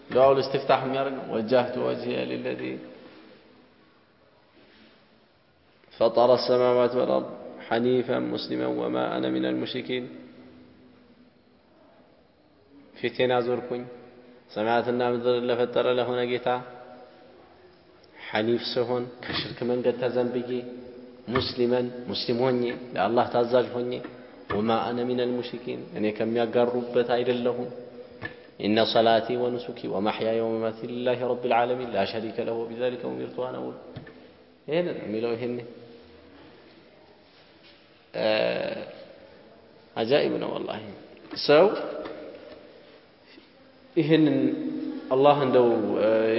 ዱዓው ልስትፍታህ የሚያደርገው? ወጃህቱ ወጅሂየ ሊለዚ ፈጠረ ሰማዋት ወልአርድ ሐኒፈን ሙስሊመን ወማ አነ ሚነል ሙሽሪኪን ፊቴን አዞርኩኝ ሰማያትና ምድርን ለፈጠረ ለሆነ ጌታ ሐኒፍ ስሆን ከሽርክ መንገድ ተዘንብዬ ሙስሊመን ሙስሊም ሆኜ ለአላህ ታዛዥ ሆኜ ወማ አነ ሚነል ሙሽሪኪን እኔ ከሚያጋሩበት አይደለሁም ኢነ ሰላቲ ወኑሱኪ ወመሕያየ ወመማቲ ሊላሂ ረቢል ዓለሚን ላ ሸሪከ ለሁ ወቢዛሊከ ኡሚርቱ ወአነ አውል ይሄን የሚለው ይሄን አጃኢብ ነው ወላሂ ሰው ይህንን አላህ እንደው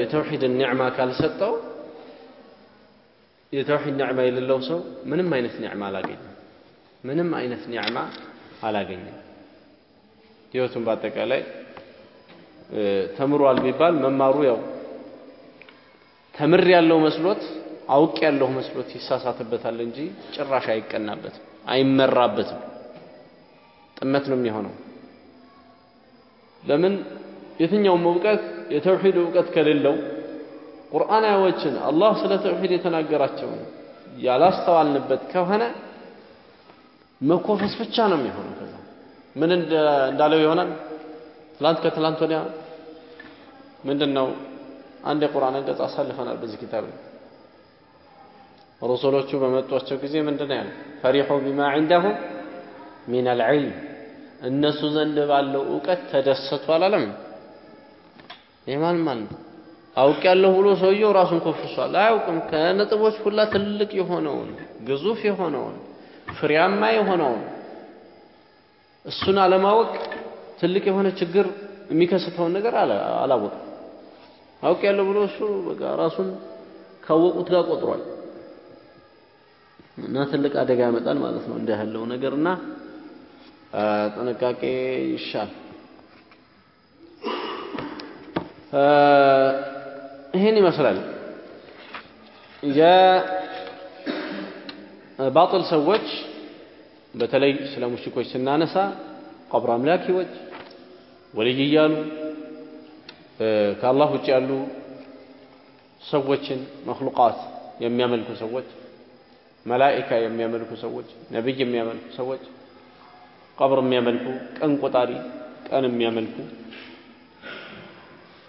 የተውሒድን ኒዕማ ካልሰጠው የተውሒድ ኒዕማ የሌለው ሰው ምንም አይነት ኒዕማ አላገኘም። ምንም አይነት ኒዕማ አላገኘም። ህይወቱን በአጠቃላይ ተምሯል ቢባል መማሩ ያው ተምር ያለው መስሎት አውቅ ያለው መስሎት ይሳሳትበታል እንጂ ጭራሽ አይቀናበትም፣ አይመራበትም። ጥመት ነው የሚሆነው። ለምን የትኛውም እውቀት የተውሂድ እውቀት ከሌለው ቁርአናዎችን አላህ ስለ ተውሂድ የተናገራቸውን ያላስተዋልንበት ከሆነ መኮፈስ ብቻ ነው የሚሆነው። ከዛ ምን እንዳለው ይሆናል። ትላንት ከትላንት ወዲያ ምንድን ነው አንድ የቁርአን አንቀጽ አሳልፈናል በዚህ ኪታብ ላይ ረሱሎቹ በመጧቸው ጊዜ ምንድን ነው ያለው? ፈሪሑ ቢማ ዒንደሁም ሚነል ዒልም እነሱ ዘንድ ባለው እውቀት ተደሰቱ አላለም? ማለት ማለት ነው አውቅ ያለሁ ብሎ ሰውየው ራሱን ኮፍሷል። አያውቅም። ከነጥቦች ሁላ ትልቅ የሆነውን ግዙፍ የሆነውን ፍሬያማ የሆነውን እሱን አለማወቅ ትልቅ የሆነ ችግር የሚከስተውን ነገር አላወቅም። አውቅ ያለሁ ብሎ እሱ በቃ ራሱን ካወቁት ጋር ቆጥሯል እና ትልቅ አደጋ ያመጣል ማለት ነው እንዲህ ያለው ነገርና ጥንቃቄ ይሻል። ይህን ይመስላል የባጥል ሰዎች በተለይ ስለ ሙሽኮች ስናነሳ ቀብር አምላኪዎች ወልይ እያሉ ከአላህ ውጭ ያሉ ሰዎችን መክሉቃት የሚያመልኩ ሰዎች መላኢካ የሚያመልኩ ሰዎች ነቢይ የሚያመልኩ ሰዎች ቀብር የሚያመልኩ ቀን ቆጣሪ ቀን የሚያመልኩ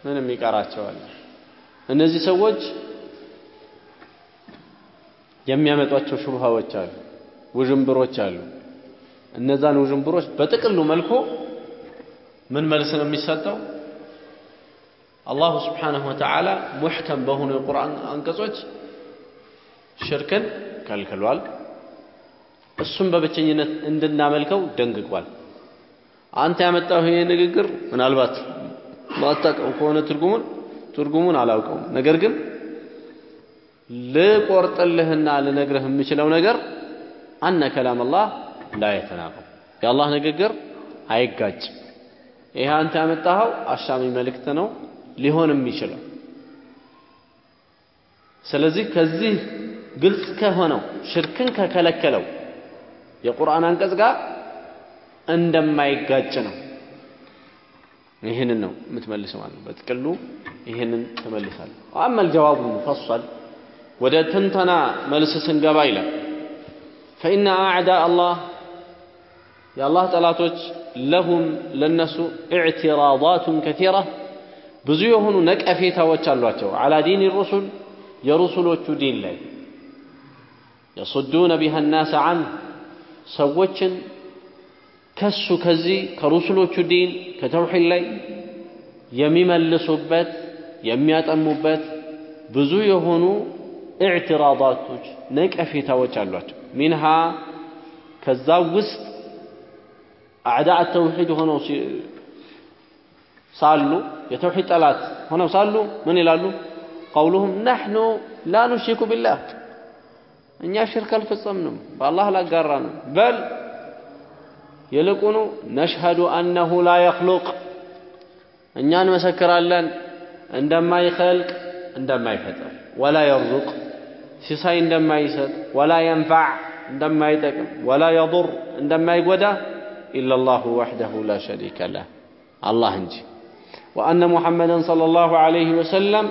ምንም ይቀራቸዋል። እነዚህ ሰዎች የሚያመጧቸው ሹብሃዎች አሉ፣ ውዥንብሮች አሉ። እነዛን ውዥንብሮች በጥቅሉ መልኩ ምን መልስ ነው የሚሰጠው? አላሁ ስብሓነሁ ወተዓላ ሙሕከም በሆኑ የቁርአን አንቀጾች ሽርክን ከልክሏል። እሱም በብቸኝነት እንድናመልከው ደንግጓል። አንተ ያመጣው ይሄ ንግግር ምናልባት ማታውቀው ከሆነ ትርጉሙን ትርጉሙን አላውቀውም። ነገር ግን ልቆርጥልህና ልነግርህ የምችለው ነገር አነ ከላም አላህ ላ የተናቀም የአላህ ንግግር አይጋጭም። ይሄ አንተ ያመጣኸው አሻሚ መልእክት ነው ሊሆን የሚችለው ስለዚህ ከዚህ ግልጽ ከሆነው ሽርክን ከከለከለው የቁርአን አንቀጽ ጋር እንደማይጋጭ ነው ይህንን ነው የምትመልሰው ማለት ነው። በጥቅሉ ይህንን ትመልሳለህ። አመል ጀዋቡ ሙፈሰል ወደ ትንተና መልስ ስንገባ ይላል። ፈኢነ አዕዳ አላህ የአላህ ጠላቶች ለሁም ለነሱ ኢዕትራዳቱን ከቲራ ብዙ የሆኑ ነቀፌታዎች አሏቸው። አላ ዲን ሩሱል የሩሱሎቹ ዲን ላይ የሱዱነ ቢሃ ናስ አንህ ሰዎችን ከሱ ከዚህ ከሩሱሎቹ ዲን ከተውሒድ ላይ የሚመልሱበት የሚያጠሙበት ብዙ የሆኑ ኢዕትራዳቶች ነቀፌታዎች አሏቸው። ሚንሃ ከዛ ውስጥ አዕዳ ተውሒድ ሆነው ሳሉ የተውሒድ ጠላት ሆነው ሳሉ ምን ይላሉ? ቀውሉሁም ናሕኑ ላ ኑሽሪኩ ቢላህ እኛ ሽርክ አልፈጸምንም በአላህ ላጋራንም በል ይልቁኑ ነሽሀዱ አነሁ ላ የኽሉቅ እኛ እንመሰክራለን እንደማይኸልቅ እንደማይፈጥር ወላ የርዙቅ ሲሳይ እንደማይሰጥ ወላ የንፋዕ እንደማይጠቅም ወላ የضር እንደማይጎዳ ኢላ ላሁ ወሕደሁ ላ ሸሪከ ለህ አላህ እንጂ وأن محمدا صلى الله عليه وسلم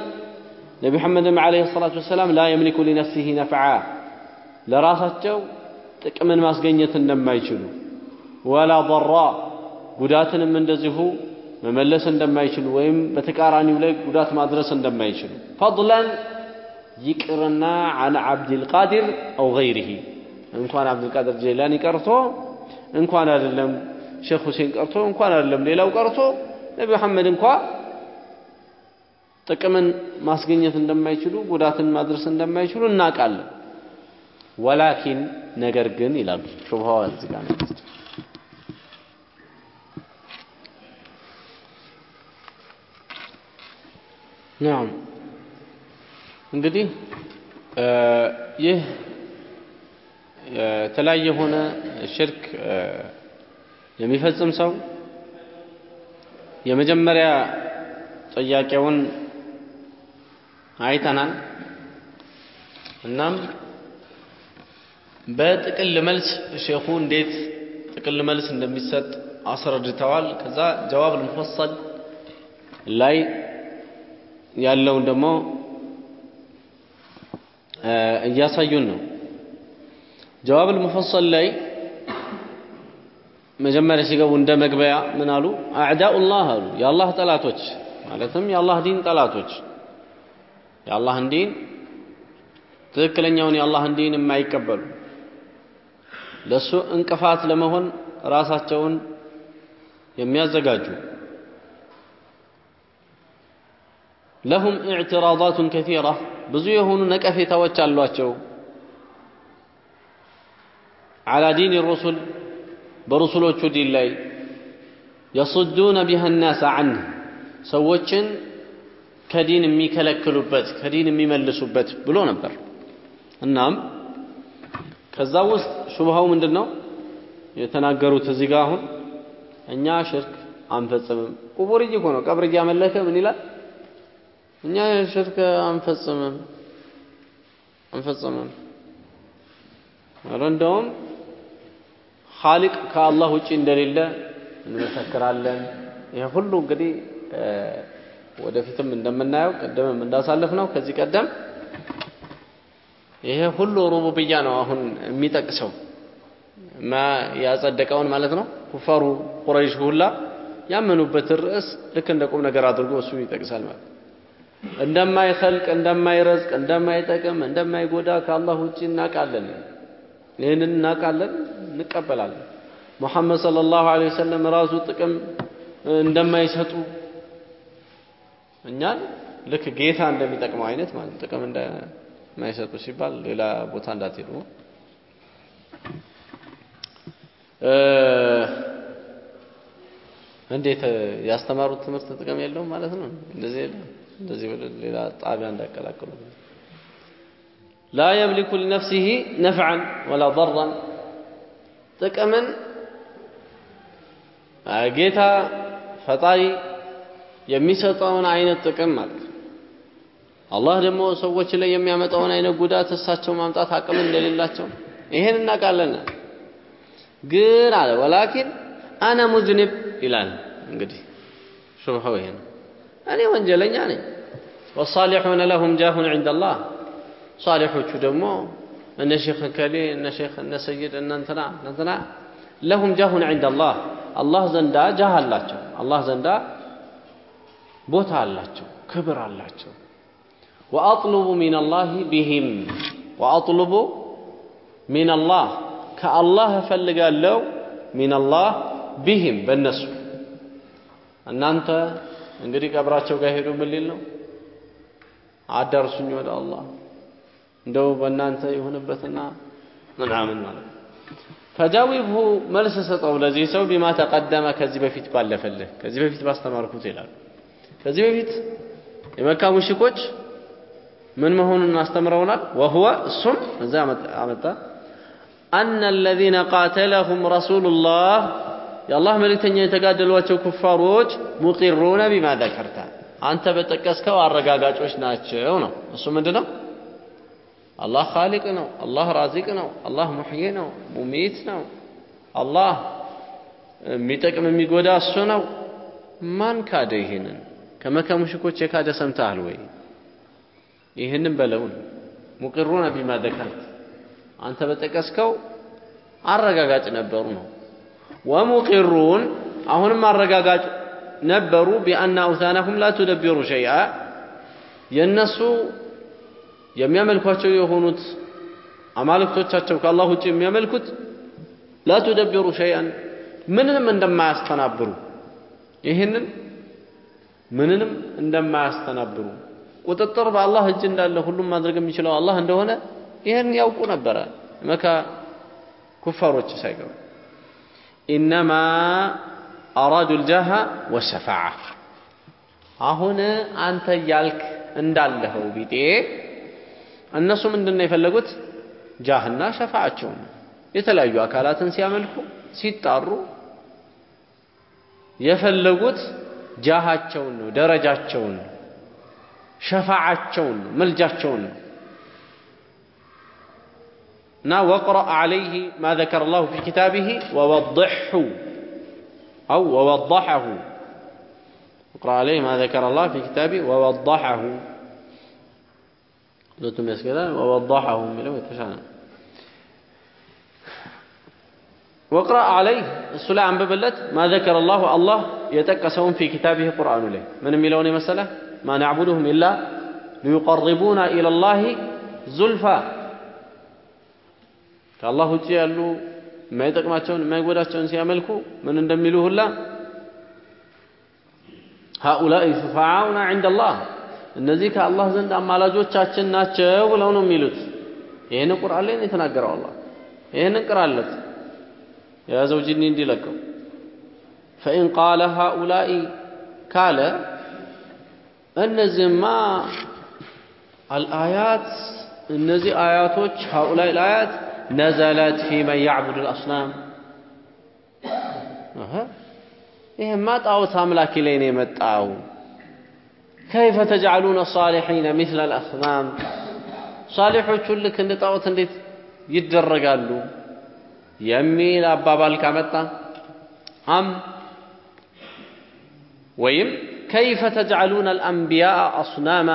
نبي محمد عليه الصلاة والسلام لا يملك لنفسه نفعا لراسته تكمن ما سجنية النما يشلو ወላ ضራ ጉዳትንም እንደዚሁ መመለስ እንደማይችሉ ወይም በተቃራኒው ላይ ጉዳት ማድረስ እንደማይችሉ። ፈضላን ይቅርና አን ዓብድልቃዲር አው ገይሪሂ። እንኳን ዓብድልቃድር ጀይላኒ ቀርቶ እንኳን አይደለም ሼክ ሁሴን ቀርቶ እንኳን አይደለም ሌላው ቀርቶ ነቢ መሐመድ እንኳ ጥቅምን ማስገኘት እንደማይችሉ ጉዳትን ማድረስ እንደማይችሉ እናውቃለን። ወላኪን ነገር ግን ይላሉ። ሹብሃዋ እዚህ ጋር ነው ናም እንግዲህ ይህ የተለያየ የሆነ ሽርክ የሚፈጽም ሰው የመጀመሪያ ጥያቄውን አይተናል። እናም በጥቅል መልስ ሼኹ እንዴት ጥቅል መልስ እንደሚሰጥ አስረድተዋል። ከዛ ጀዋብ ልሙፈሰል ላይ ያለውን ደግሞ እያሳዩን ነው። ጀዋብ ልሙፈሰል ላይ መጀመሪያ ሲገቡ እንደ መግቢያ ምን አሉ? አዕዳኡላህ አሉ። የአላህ ጠላቶች ማለትም የአላህ ዲን ጠላቶች የአላህን ዲን ትክክለኛውን የአላህን ዲን የማይቀበሉ ለእሱ እንቅፋት ለመሆን ራሳቸውን የሚያዘጋጁ لهم اعتراضات كثيرة ብዙ የሆኑ ነቀፌታዎች አሏቸው። على دين الرسل በሩሱሎቹ ዲን ላይ يصدون بها الناس عنه ሰዎችን ከዲን የሚከለክሉበት ከዲን የሚመልሱበት ብሎ ነበር። እናም ከዛ ውስጥ ሹብሃው ምንድን ነው የተናገሩት እዚህ ጋር አሁን እኛ ሽርክ አንፈጽምም። ቁቡር እኮ ነው። ቀብር እያመለከ ምን ይላል? እኛ ሽርክ አንፈጽምም። አንፈጽምም። ኧረ እንደውም ኻሊቅ ከአላህ ውጪ እንደሌለ እንመሰክራለን። ይሄ ሁሉ እንግዲህ ወደፊትም እንደምናየው ቀደምም እንዳሳለፍ ነው ከዚህ ቀደም ይሄ ሁሉ ሩቡብያ ነው አሁን የሚጠቅሰው። ማ ያጸደቀውን ማለት ነው። ኩፋሩ ቁረይሽ ሁላ ያመኑበትን ርዕስ ልክ እንደ ቁም ነገር አድርጎ እሱ ይጠቅሳል ማለት እንደማይኸልቅ እንደማይረዝቅ እንደማይጠቅም እንደማይጎዳ ከአላህ ውጪ እናውቃለን ይህንን እናውቃለን እንቀበላለን። ሙሐመድ ሰለላሁ ዐለይሂ ወሰለም ራሱ ጥቅም እንደማይሰጡ እኛን ልክ ጌታ እንደሚጠቅመው አይነት ማለት ጥቅም እንደማይሰጡ ሲባል ሌላ ቦታ እንዳትሄዱ። እንዴት ያስተማሩት ትምህርት ጥቅም የለውም ማለት ነው? እንደዚህ የለም እንደዚህ ሌላ ጣቢያ እንዳቀላቅሉ ላ የምሊኩ ሊነፍሲሂ ነፍዓን ወላ ضራን ጥቅምን ጌታ ፈጣሪ የሚሰጠውን አይነት ጥቅም ማለት አላህ ደግሞ ሰዎች ላይ የሚያመጣውን አይነት ጉዳት እሳቸው ማምጣት አቅም እንደሌላቸው ይሄን እናውቃለን። ግን አለ ወላኪን አነ ሙዝኒብ ይላል። እንግዲህ ሹብሃው ይሄ ነው። እኔ ወንጀለኛ ነኝ። ወሳሊሑነ ለሁም ጃሁን ዐንደላህ ሳሊሖቹ ደግሞ እነ ሼክ ከሌ እነ ሼክ እነ ሰይድ እነ እንትና እንትና ለሁም ጃሁን ዐንደላህ አላህ ዘንዳ ጃህ አላቸው። አላህ ዘንዳ ቦታ አላቸው፣ ክብር አላቸው። ወአጥሉቡ ሚነላሂ ቢሂም ወአጥሉቡ ሚነላህ ከአላህ እፈልጋለሁ ሚነላህ ቢሂም በእነሱ እናንተ እንግዲህ ቀብራቸው ጋር ሄዱ ምን ሊል ነው? አዳርሱኝ ወደ አላህ እንደው በእናንተ ይሁንበትና ምናምን ማለት ነው። ፈጃዊብሁ መልስ ሰጠው ለዚህ ሰው ቢማ ተቀደመ ከዚህ በፊት ባለፈልህ ከዚህ በፊት ባስተማርኩት ይላሉ። ከዚህ በፊት የመካ ሙሽኮች ምን መሆኑን አስተምረውናል። ወሁወ እሱም እዛ አመጣ አነ አለዚነ ቃተለሁም ረሱሉላህ የአላህ መልእክተኛ የተጋደሏቸው ኩፋሮች ሙቂሩነ ቢማ ዘከርተ አንተ በጠቀስከው አረጋጋጮች ናቸው ነው። እሱ ምንድን ነው? አላህ ኻሊቅ ነው። አላህ ራዚቅ ነው። አላህ ሙሕይ ነው፣ ሙሚት ነው። አላህ የሚጠቅም የሚጎዳ እሱ ነው። ማን ካደ ይሄንን? ከመካ ሙሽኮች የካደ ሰምተሃል ወይ? ይህንን በለውን ሙቅሩነ ቢማ ዘከርት አንተ በጠቀስከው አረጋጋጭ ነበሩ ነው። ወሙቂሩን አሁንም አረጋጋጭ ነበሩ ቢአና አውሳነሁም ላ ቱደቢሩ ሸይአ። የእነሱ የሚያመልኳቸው የሆኑት አማልክቶቻቸው ከአላህ ውጭ የሚያመልኩት ላ ቱደቢሩ ሸይአን ምንንም እንደማያስተናብሩ ይህንን ምንንም እንደማያስተናብሩ ቁጥጥር በአላህ እጅ እንዳለ ሁሉም ማድረግ የሚችለው አላህ እንደሆነ ይህን ያውቁ ነበረ። መካ ኩፋሮች ሳይቀሩ ኢነማ አራዱ ልጃሃ ወሸፋዓ አሁን አንተ እያልክ እንዳለኸው ቢጤ እነሱ ምንድን ነው የፈለጉት? ጃህና ሸፋዓቸውን የተለያዩ አካላትን ሲያመልኩ ሲጣሩ የፈለጉት ጃሃቸውን ነው ደረጃቸውን ነው ሸፋዓቸውን ነው መልጃቸውን ነው نا واقرأ عليه ما ذكر الله في كتابه ووضحه أو ووضحه. اقرأ عليه ما ذكر الله في كتابه ووضحه. قلتم بس كده ووضحه لو يتفشعنا واقرأ عليه. الصلاة عن ببلت ما ذكر الله الله يتكسون في كتابه قرآن له. من ملون مسألة؟ ما نعبدهم إلا ليقربونا إلى الله زلفى. ከአላህ ውጭ ያሉ የማይጠቅማቸውን የማይጎዳቸውን ሲያመልኩ ምን እንደሚሉ ሁላ ሃኡላኢ ሹፋዓኡና ዐንደላህ እነዚህ ከአላህ ዘንድ አማላጆቻችን ናቸው ብለው ነው የሚሉት። ይህን ቁርአን ላይ ነው የተናገረው አላህ። ይህንን ቅራለት የያዘው ጅኒ እንዲለቀው ፈኢን ቃለ ሃኡላኢ ካለ እነዚህማ አልአያት እነዚህ አያቶች ሃኡላኢ አልአያት ነዘለት ፊ መን ያዕቡድ አልአስናም ይህማ ጣዖት አምላኪ ላይ ነው የመጣው ከይፈ ተጅዓሉነ ሳሊሒነ ሚስለ አልአስናም ሳሊሖቹን ልክ እንደ ጣዖት እንዴት ይደረጋሉ? የሚል አባባል ካመጣ አም ወይም ከይፈ ተጅዓሉነ አልአንቢያአ አስናማ።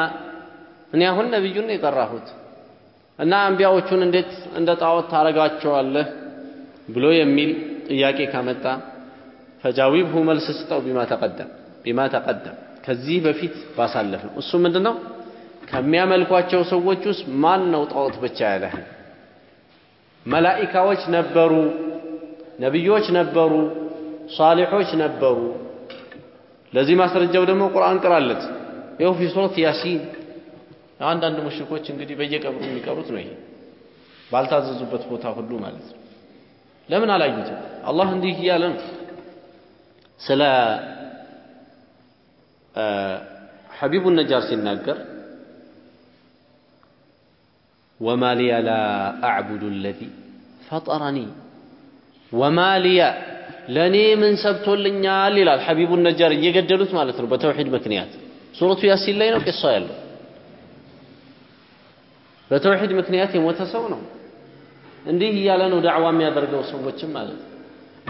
እኔ አሁን ነቢዩን የጠራሁት እና አንቢያዎቹን እንዴት እንደ ጣዖት ታረጋቸዋለህ ብሎ የሚል ጥያቄ ካመጣ ፈጃዊብሁ መልስ ስጠው ቢማ ተቀደም ቢማ ተቀደም። ከዚህ በፊት ባሳለፍ ነው እሱ ምንድን ነው ከሚያመልኳቸው ሰዎች ውስጥ ማን ነው ጣዖት ብቻ ያለህ? መላኢካዎች ነበሩ ነቢዮች ነበሩ ሳሊሖች ነበሩ። ለዚህ ማስረጃው ደግሞ ቁርአን ቅራለት። ይኸው ፊ ሱረት ያሲን አንዳንድ ሙሽኮች እንግዲህ በየቀብሩ የሚቀሩት ነው ይሄ። ባልታዘዙበት ቦታ ሁሉ ማለት ነው። ለምን አላዩትም? አላህ እንዲህ እያለ ነው። ስለ ሐቢቡ ነጃር ሲናገር ወማ ሊየ ላ አዕቡዱ አለዚ ፈጠረኒ ወማ ሊየ ለእኔ ምን ሰብቶልኛል ይላል ሐቢቡ ነጃር እየገደሉት ማለት ነው በተውሒድ ምክንያት። ሱረቱ ያሲን ላይ ነው ቂሷ ያለው በተውሒድ ምክንያት የሞተ ሰው ነው። እንዲህ እያለ ነው ዳዕዋ የሚያደርገው ሰዎችም ማለት ነው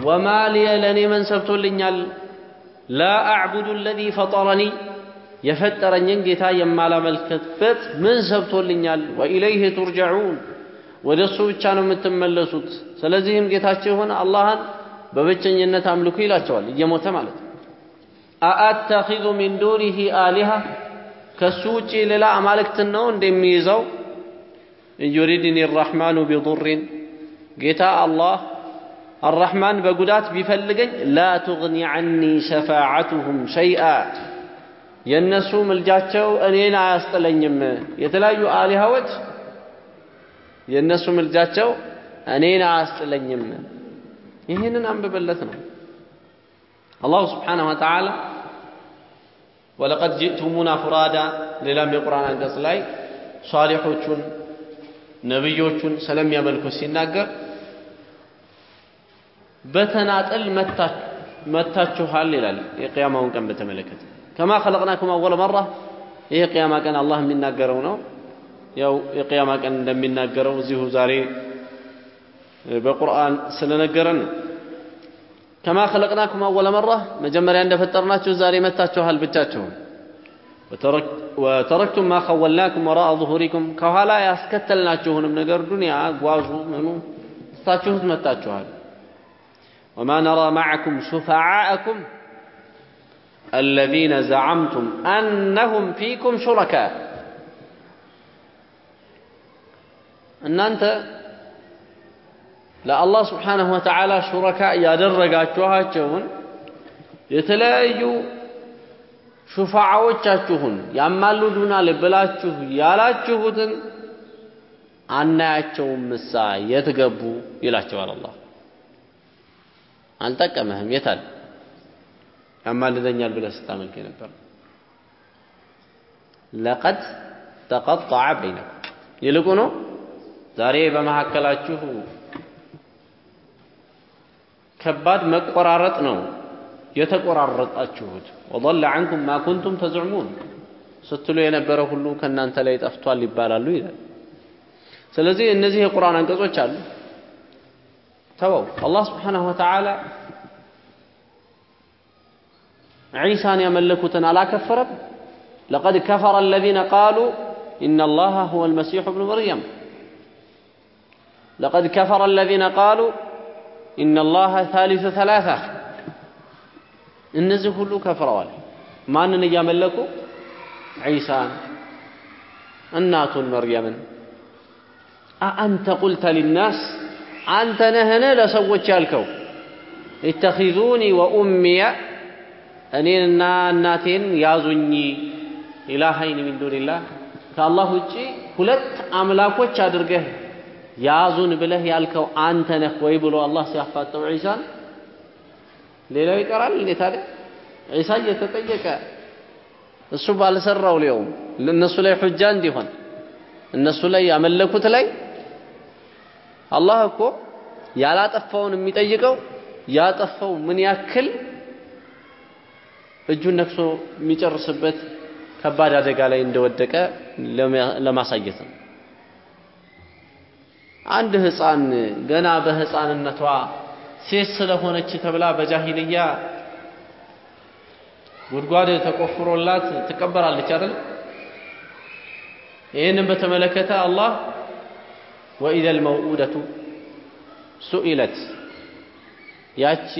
ወማ ሊየ ለእኔ ምን ሰብቶልኛል? لا أعبد الذي فطرني የፈጠረኝን ጌታ የማላመልክበት ምን ሰብቶልኛል? وإليه ترجعون ወደ እሱ ብቻ ነው የምትመለሱት። ስለዚህም ጌታቸው የሆነ አላህን በብቸኝነት አምልኩ ይላቸዋል እየሞተ ማለት ነው። أأتخذ من دونه آلهة ከሱ ውጪ ሌላ አማልክትን ነው እንደሚይዘው يردن الرحمن بضر ጌታ አላህ አራሕማን በጉዳት ቢፈልገኝ ላ ትግኒ ዐኒ ሸፋዓቱሁም ሸይአ። የእነሱ ምልጃቸው እኔን አያስጥለኝም። የተለያዩ አሊሃዎች የእነሱ ምልጃቸው እኔን አያስጥለኝም። ይህንን አንብበለት ነው። አላሁ ስብሓነሁ ወተዓላ ወለቀድ ጅእቱሙና ፍራዳ ሌላም የቁርአን አንቀጽ ላይ ሷሊሖቹን ነቢዮቹን ስለሚያመልኩት ሲናገር በተናጠል መታችኋል ይላል። የቅያማውን ቀን በተመለከተ ከማ ኸለቅናኩም አወለ መራ። ይህ የቅያማ ቀን አላህ የሚናገረው ነው። ያው የቅያማ ቀን እንደሚናገረው እዚሁ ዛሬ በቁርአን ስለነገረን ነው። ከማ ኸለቅናኩም አወለ መራ። መጀመሪያ እንደፈጠርናችሁ ዛሬ መታችኋል وترك وتركتم ما خولناكم وراء ظهوركم. كهلا يسكتلنا تشوهن من غير دنيا غواجو منو ساتشوهن متاتشوهن وما نرى معكم شفعاءكم الذين زعمتم انهم فيكم شركاء ان انت لا الله سبحانه وتعالى شركاء يا درجاتشوهن يتلايو ሹፋዓዎቻችሁን ያማልዱናል ብላችሁ ያላችሁትን አናያቸውም ምሳ የት ገቡ ይላቸዋል አላህ። አልጠቀመህም የታል ያማልደኛል ብለህ ስታመልክ ነበር። ለቀድ ተቀጠዐ በይነኩም ይልቁ ነው ዛሬ በመካከላችሁ ከባድ መቆራረጥ ነው يتقرر عرض أشهد وظل عنكم ما كنتم تزعمون ستلو ينبره كله كأن أنت ليت أفتوال لبالا لويدا سلزي النزيه القرآن أنقذ وشال توو الله سبحانه وتعالى عيسى أن يملكوا تنالا كفر لقد كفر الذين قالوا إن الله هو المسيح ابن مريم لقد كفر الذين قالوا إن الله ثالث ثلاثة እነዚህ ሁሉ ከፍረዋል ማንን እያመለኩ ዒሳን እናቱን መርየምን አአንተ ቁልተ ሊናስ አንተ ነህን ለሰዎች ያልከው ኢተኺዙኒ ወኡሚየ እኔንና እናቴን ያዙኝ ኢላሃይን ሚን ዱንላህ ከአላህ ውጪ ሁለት አምላኮች አድርገህ ያዙን ብለህ ያልከው አንተ ነህ ወይ ብሎ አላህ ሲያፋጠው ዒሳን ሌላው ይቀራል እንዴ ታዲያ ዒሳ እየተጠየቀ እሱ ባልሰራው ሊየውም እነሱ ላይ ሑጃ እንዲሆን እነሱ ላይ ያመለኩት ላይ አላህ እኮ ያላጠፋውን የሚጠይቀው ያጠፋው ምን ያክል እጁን ነክሶ የሚጨርስበት ከባድ አደጋ ላይ እንደወደቀ ለማሳየት ነው። አንድ ህፃን ገና በህፃንነቷ ሴት ስለሆነች ተብላ በጃሂልያ ጉድጓድ ተቆፍሮላት ትቀበራለች አይደል? ይህንን በተመለከተ አላህ ወኢዘ ልመውኡደቱ ሱኢለት ያቺ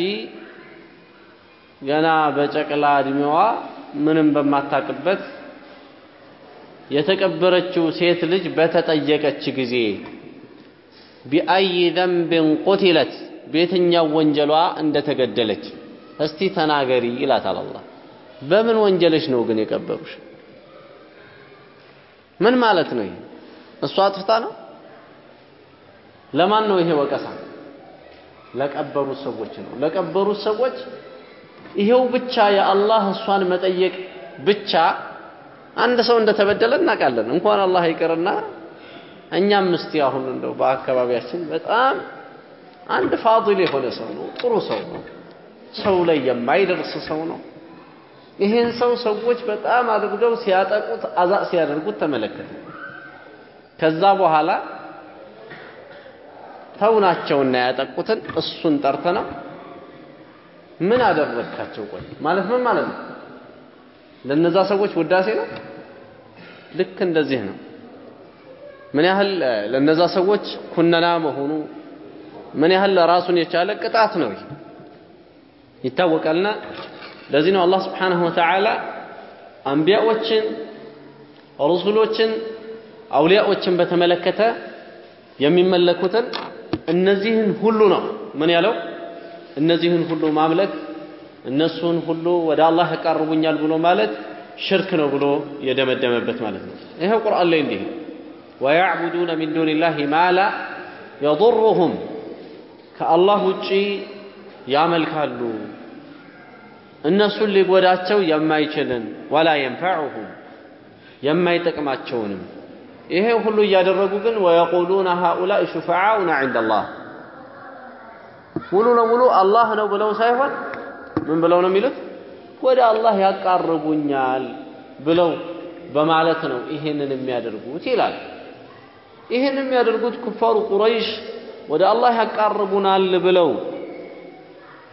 ገና በጨቅላ እድሜዋ ምንም በማታቅበት የተቀበረችው ሴት ልጅ በተጠየቀች ጊዜ ቢአይ ዘንብን ቁትለት በየትኛው ወንጀሏ እንደተገደለች እስቲ ተናገሪ ይላታል አላህ። በምን ወንጀለሽ ነው ግን የቀበሩሽ? ምን ማለት ነው ይሄ? እሷ አጥፍታ ነው? ለማን ነው ይሄ ወቀሳ? ለቀበሩት ሰዎች ነው። ለቀበሩት ሰዎች ይሄው ብቻ የአላህ እሷን መጠየቅ ብቻ አንድ ሰው እንደተበደለ እናውቃለን። እንኳን አላህ ይቅርና እኛም እስቲ አሁን እንደው በአካባቢያችን በጣም አንድ ፋዲል የሆነ ሰው ነው፣ ጥሩ ሰው ነው፣ ሰው ላይ የማይደርስ ሰው ነው። ይህን ሰው ሰዎች በጣም አድርገው ሲያጠቁት አዛ ሲያደርጉት ተመለከተ። ከዛ በኋላ ተውናቸውና ያጠቁትን እሱን ጠርተነው ምን አደረግካቸው? ቆይ ማለት ምን ማለት ነው? ለነዛ ሰዎች ውዳሴ ነው። ልክ እንደዚህ ነው። ምን ያህል ለነዛ ሰዎች ኩነና መሆኑ ምን ያህል ራሱን የቻለ ቅጣት ነው ይህ ይታወቃልና ለዚህ ነው አላህ ስብሓንሁ ወተዓላ አንቢያዎችን ሩሱሎችን አውሊያዎችን በተመለከተ የሚመለኩትን እነዚህን ሁሉ ነው ምን ያለው እነዚህን ሁሉ ማምለክ እነሱን ሁሉ ወደ አላህ ያቃርቡኛል ብሎ ማለት ሽርክ ነው ብሎ የደመደመበት ማለት ነው። ይሄው ቁርአን ላይ እንዲህ ወያዕቡዱነ ሚን ዱንላህ ማ ላ የضሩሁም ከአላህ ውጪ ያመልካሉ። እነሱን ሊጎዳቸው የማይችልን ወላ የንፈዑሁም የማይጠቅማቸውንም። ይሄ ሁሉ እያደረጉ ግን ወየቁሉነ ሃኡላኢ ሹፈዓኡና ዐንደ አላህ ሙሉ ለሙሉ አላህ ነው ብለው ሳይሆን ምን ብለው ነው የሚሉት? ወደ አላህ ያቃርቡኛል ብለው በማለት ነው ይሄንን የሚያደርጉት ይላል። ይህን የሚያደርጉት ኩፋሩ ቁረይሽ ወደ አላህ ያቃርቡናል ብለው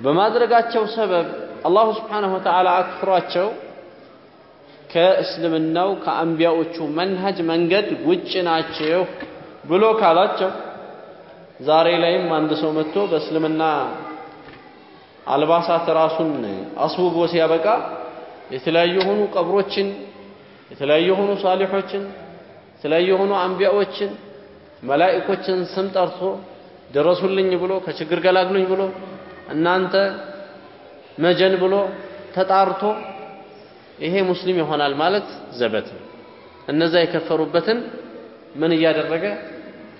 በማድረጋቸው ሰበብ አላሁ ስብሓነሁ ወተዓላ አክፍሯቸው ከእስልምናው ከአንቢያዎቹ መንሀጅ መንገድ ውጭ ናቸው ብሎ ካላቸው ዛሬ ላይም አንድ ሰው መጥቶ በእስልምና አልባሳት ራሱን አስውቦ ሲያበቃ የተለያዩ የሆኑ ቀብሮችን የተለያዩ የሆኑ ሳሊሖችን የተለያዩ የሆኑ አንቢያዎችን መላኢኮችን ስም ጠርቶ ድረሱልኝ ብሎ ከችግር ገላግሉኝ ብሎ እናንተ መጀን ብሎ ተጣርቶ ይሄ ሙስሊም ይሆናል ማለት ዘበት ነው። እነዛ የከፈሩበትን ምን እያደረገ?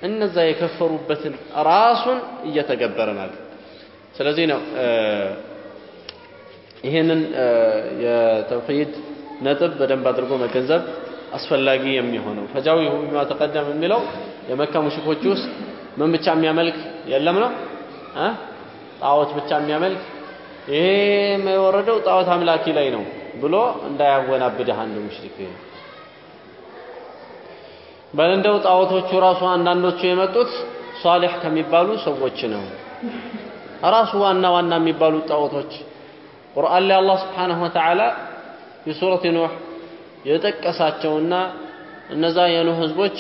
እነዛ የከፈሩበትን ራሱን እየተገበረ ማለት ስለዚህ ነው ይሄንን የተውሂድ ነጥብ በደንብ አድርጎ መገንዘብ አስፈላጊ የሚሆነው። ፈጃዊሁ ቢማ ተቀደም የሚለው የመካ ሙሽኮች ውስጥ ምን ብቻ የሚያመልክ? የለም ነው? እ? ጣዖት ብቻ የሚያመልክ? ይሄ የወረደው ጣዖት አምላኪ ላይ ነው ብሎ እንዳያወናብድህ አንድ ሙሽሪክ። በል እንደው ጣዖቶቹ ራሱ አንዳንዶቹ የመጡት ሷሊሕ ከሚባሉ ሰዎች ነው። ራሱ ዋና ዋና የሚባሉት ጣዖቶች። ቁርአን ላይ አላህ ስብሓንሁ ወተዓላ የሱረት ኑሕ የጠቀሳቸውና እነዛ የኑህ ህዝቦች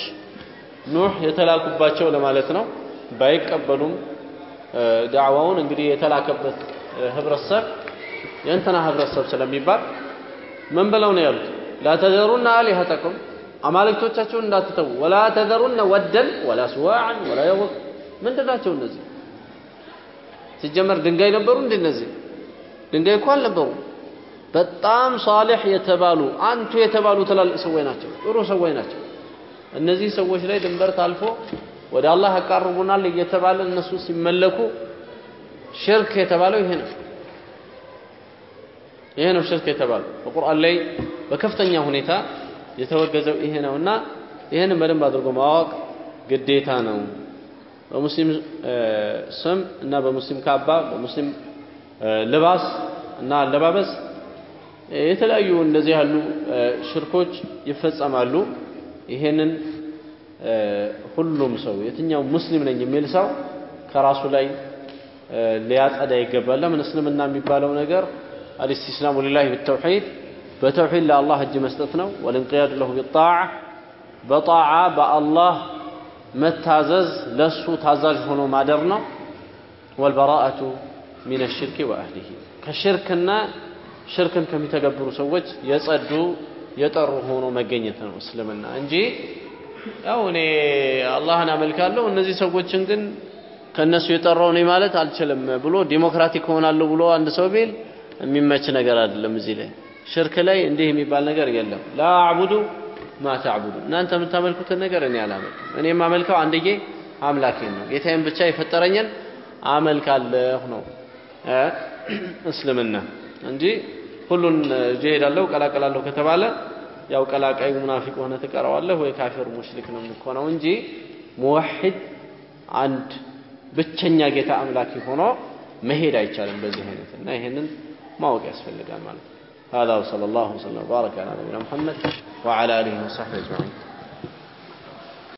ኑህ የተላኩባቸው ለማለት ነው። ባይቀበሉም ዳዕዋውን እንግዲህ የተላከበት ህብረተሰብ የእንትና ህብረተሰብ ስለሚባል ምን ብለው ነው ያሉት? ላተዘሩና አሊሀተኩም አማልክቶቻችሁን እንዳትተዉ። ወላ ወደን ወላ ስዋዕን ወላ የጉጥ ምንድን ናቸው እነዚህ? ሲጀመር ድንጋይ ነበሩ እንደ እነዚህ? ድንጋይ እኮ አልነበሩ በጣም ሳሊሕ የተባሉ አንቱ የተባሉ ትላልቅ ሰዎች ናቸው። ጥሩ ሰዎች ናቸው እነዚህ ሰዎች ላይ ድንበር ታልፎ ወደ አላህ ያቃርቡናል እየተባለ እነሱ ሲመለኩ ሽርክ የተባለው ይሄ ነው። ይሄ ነው ሽርክ የተባለው። በቁርአን ላይ በከፍተኛ ሁኔታ የተወገዘው ይሄ ነውና ይህንን በደንብ አድርጎ ማወቅ ግዴታ ነው። በሙስሊም ስም እና በሙስሊም ካባ በሙስሊም ልባስ እና አለባበስ የተለያዩ እንደዚህ ያሉ ሽርኮች ይፈጸማሉ ይሄንን ሁሉም ሰው የትኛው ሙስሊም ነኝ የሚል ሰው ከራሱ ላይ ሊያጸዳ ይገባል። ለምን? እስልምና የሚባለው ነገር አልስቲስላሙ ሊላህ ቢተውሒድ በተውሒድ ለአላህ እጅ መስጠት ነው። ወልንቅያድ ለሁ ቢጣዓ በጣዓ በአላህ መታዘዝ ለሱ ታዛዥ ሆኖ ማደር ነው። ወልበራአቱ ሚን ሽርክ ወአህሊሂ። ከሽርክና ሽርክን ከሚተገብሩ ሰዎች የጸዱ የጠሩ ሆኖ መገኘት ነው እስልምና እንጂ ያው እኔ አላህን አመልካለሁ። እነዚህ ሰዎችን ግን ከነሱ የጠራው ነኝ ማለት አልችልም ብሎ ዲሞክራቲክ ሆናለሁ ብሎ አንድ ሰው ቢል የሚመች ነገር አይደለም እዚህ ላይ። ሽርክ ላይ እንዲህ የሚባል ነገር የለም። ላ አዕቡዱ ማ ተዕቡዱ እናንተ የምታመልኩትን ነገር እኔ አላመልክም እኔ የማመልከው አንድዬ አምላኬን ነው። ጌታዬን ብቻ የፈጠረኝን አመልካለሁ ነው እስልምና እንጂ ሁሉን እጄ ሄዳለሁ ቀላቀላለሁ ከተባለ ያው ቀላቃይ ሙናፊቅ ሆነ ትቀረዋለህ ወይ ካፊር ሙሽሪክ ነው የምትሆነው እንጂ ሙወሒድ አንድ ብቸኛ ጌታ አምላኪ ሆኖ መሄድ አይቻልም በዚህ አይነት እና ይሄንን ማወቅ ያስፈልጋል ማለት ነው هذا وصلى الله وسلم وبارك على نبينا محمد وعلى اله وصحبه اجمعين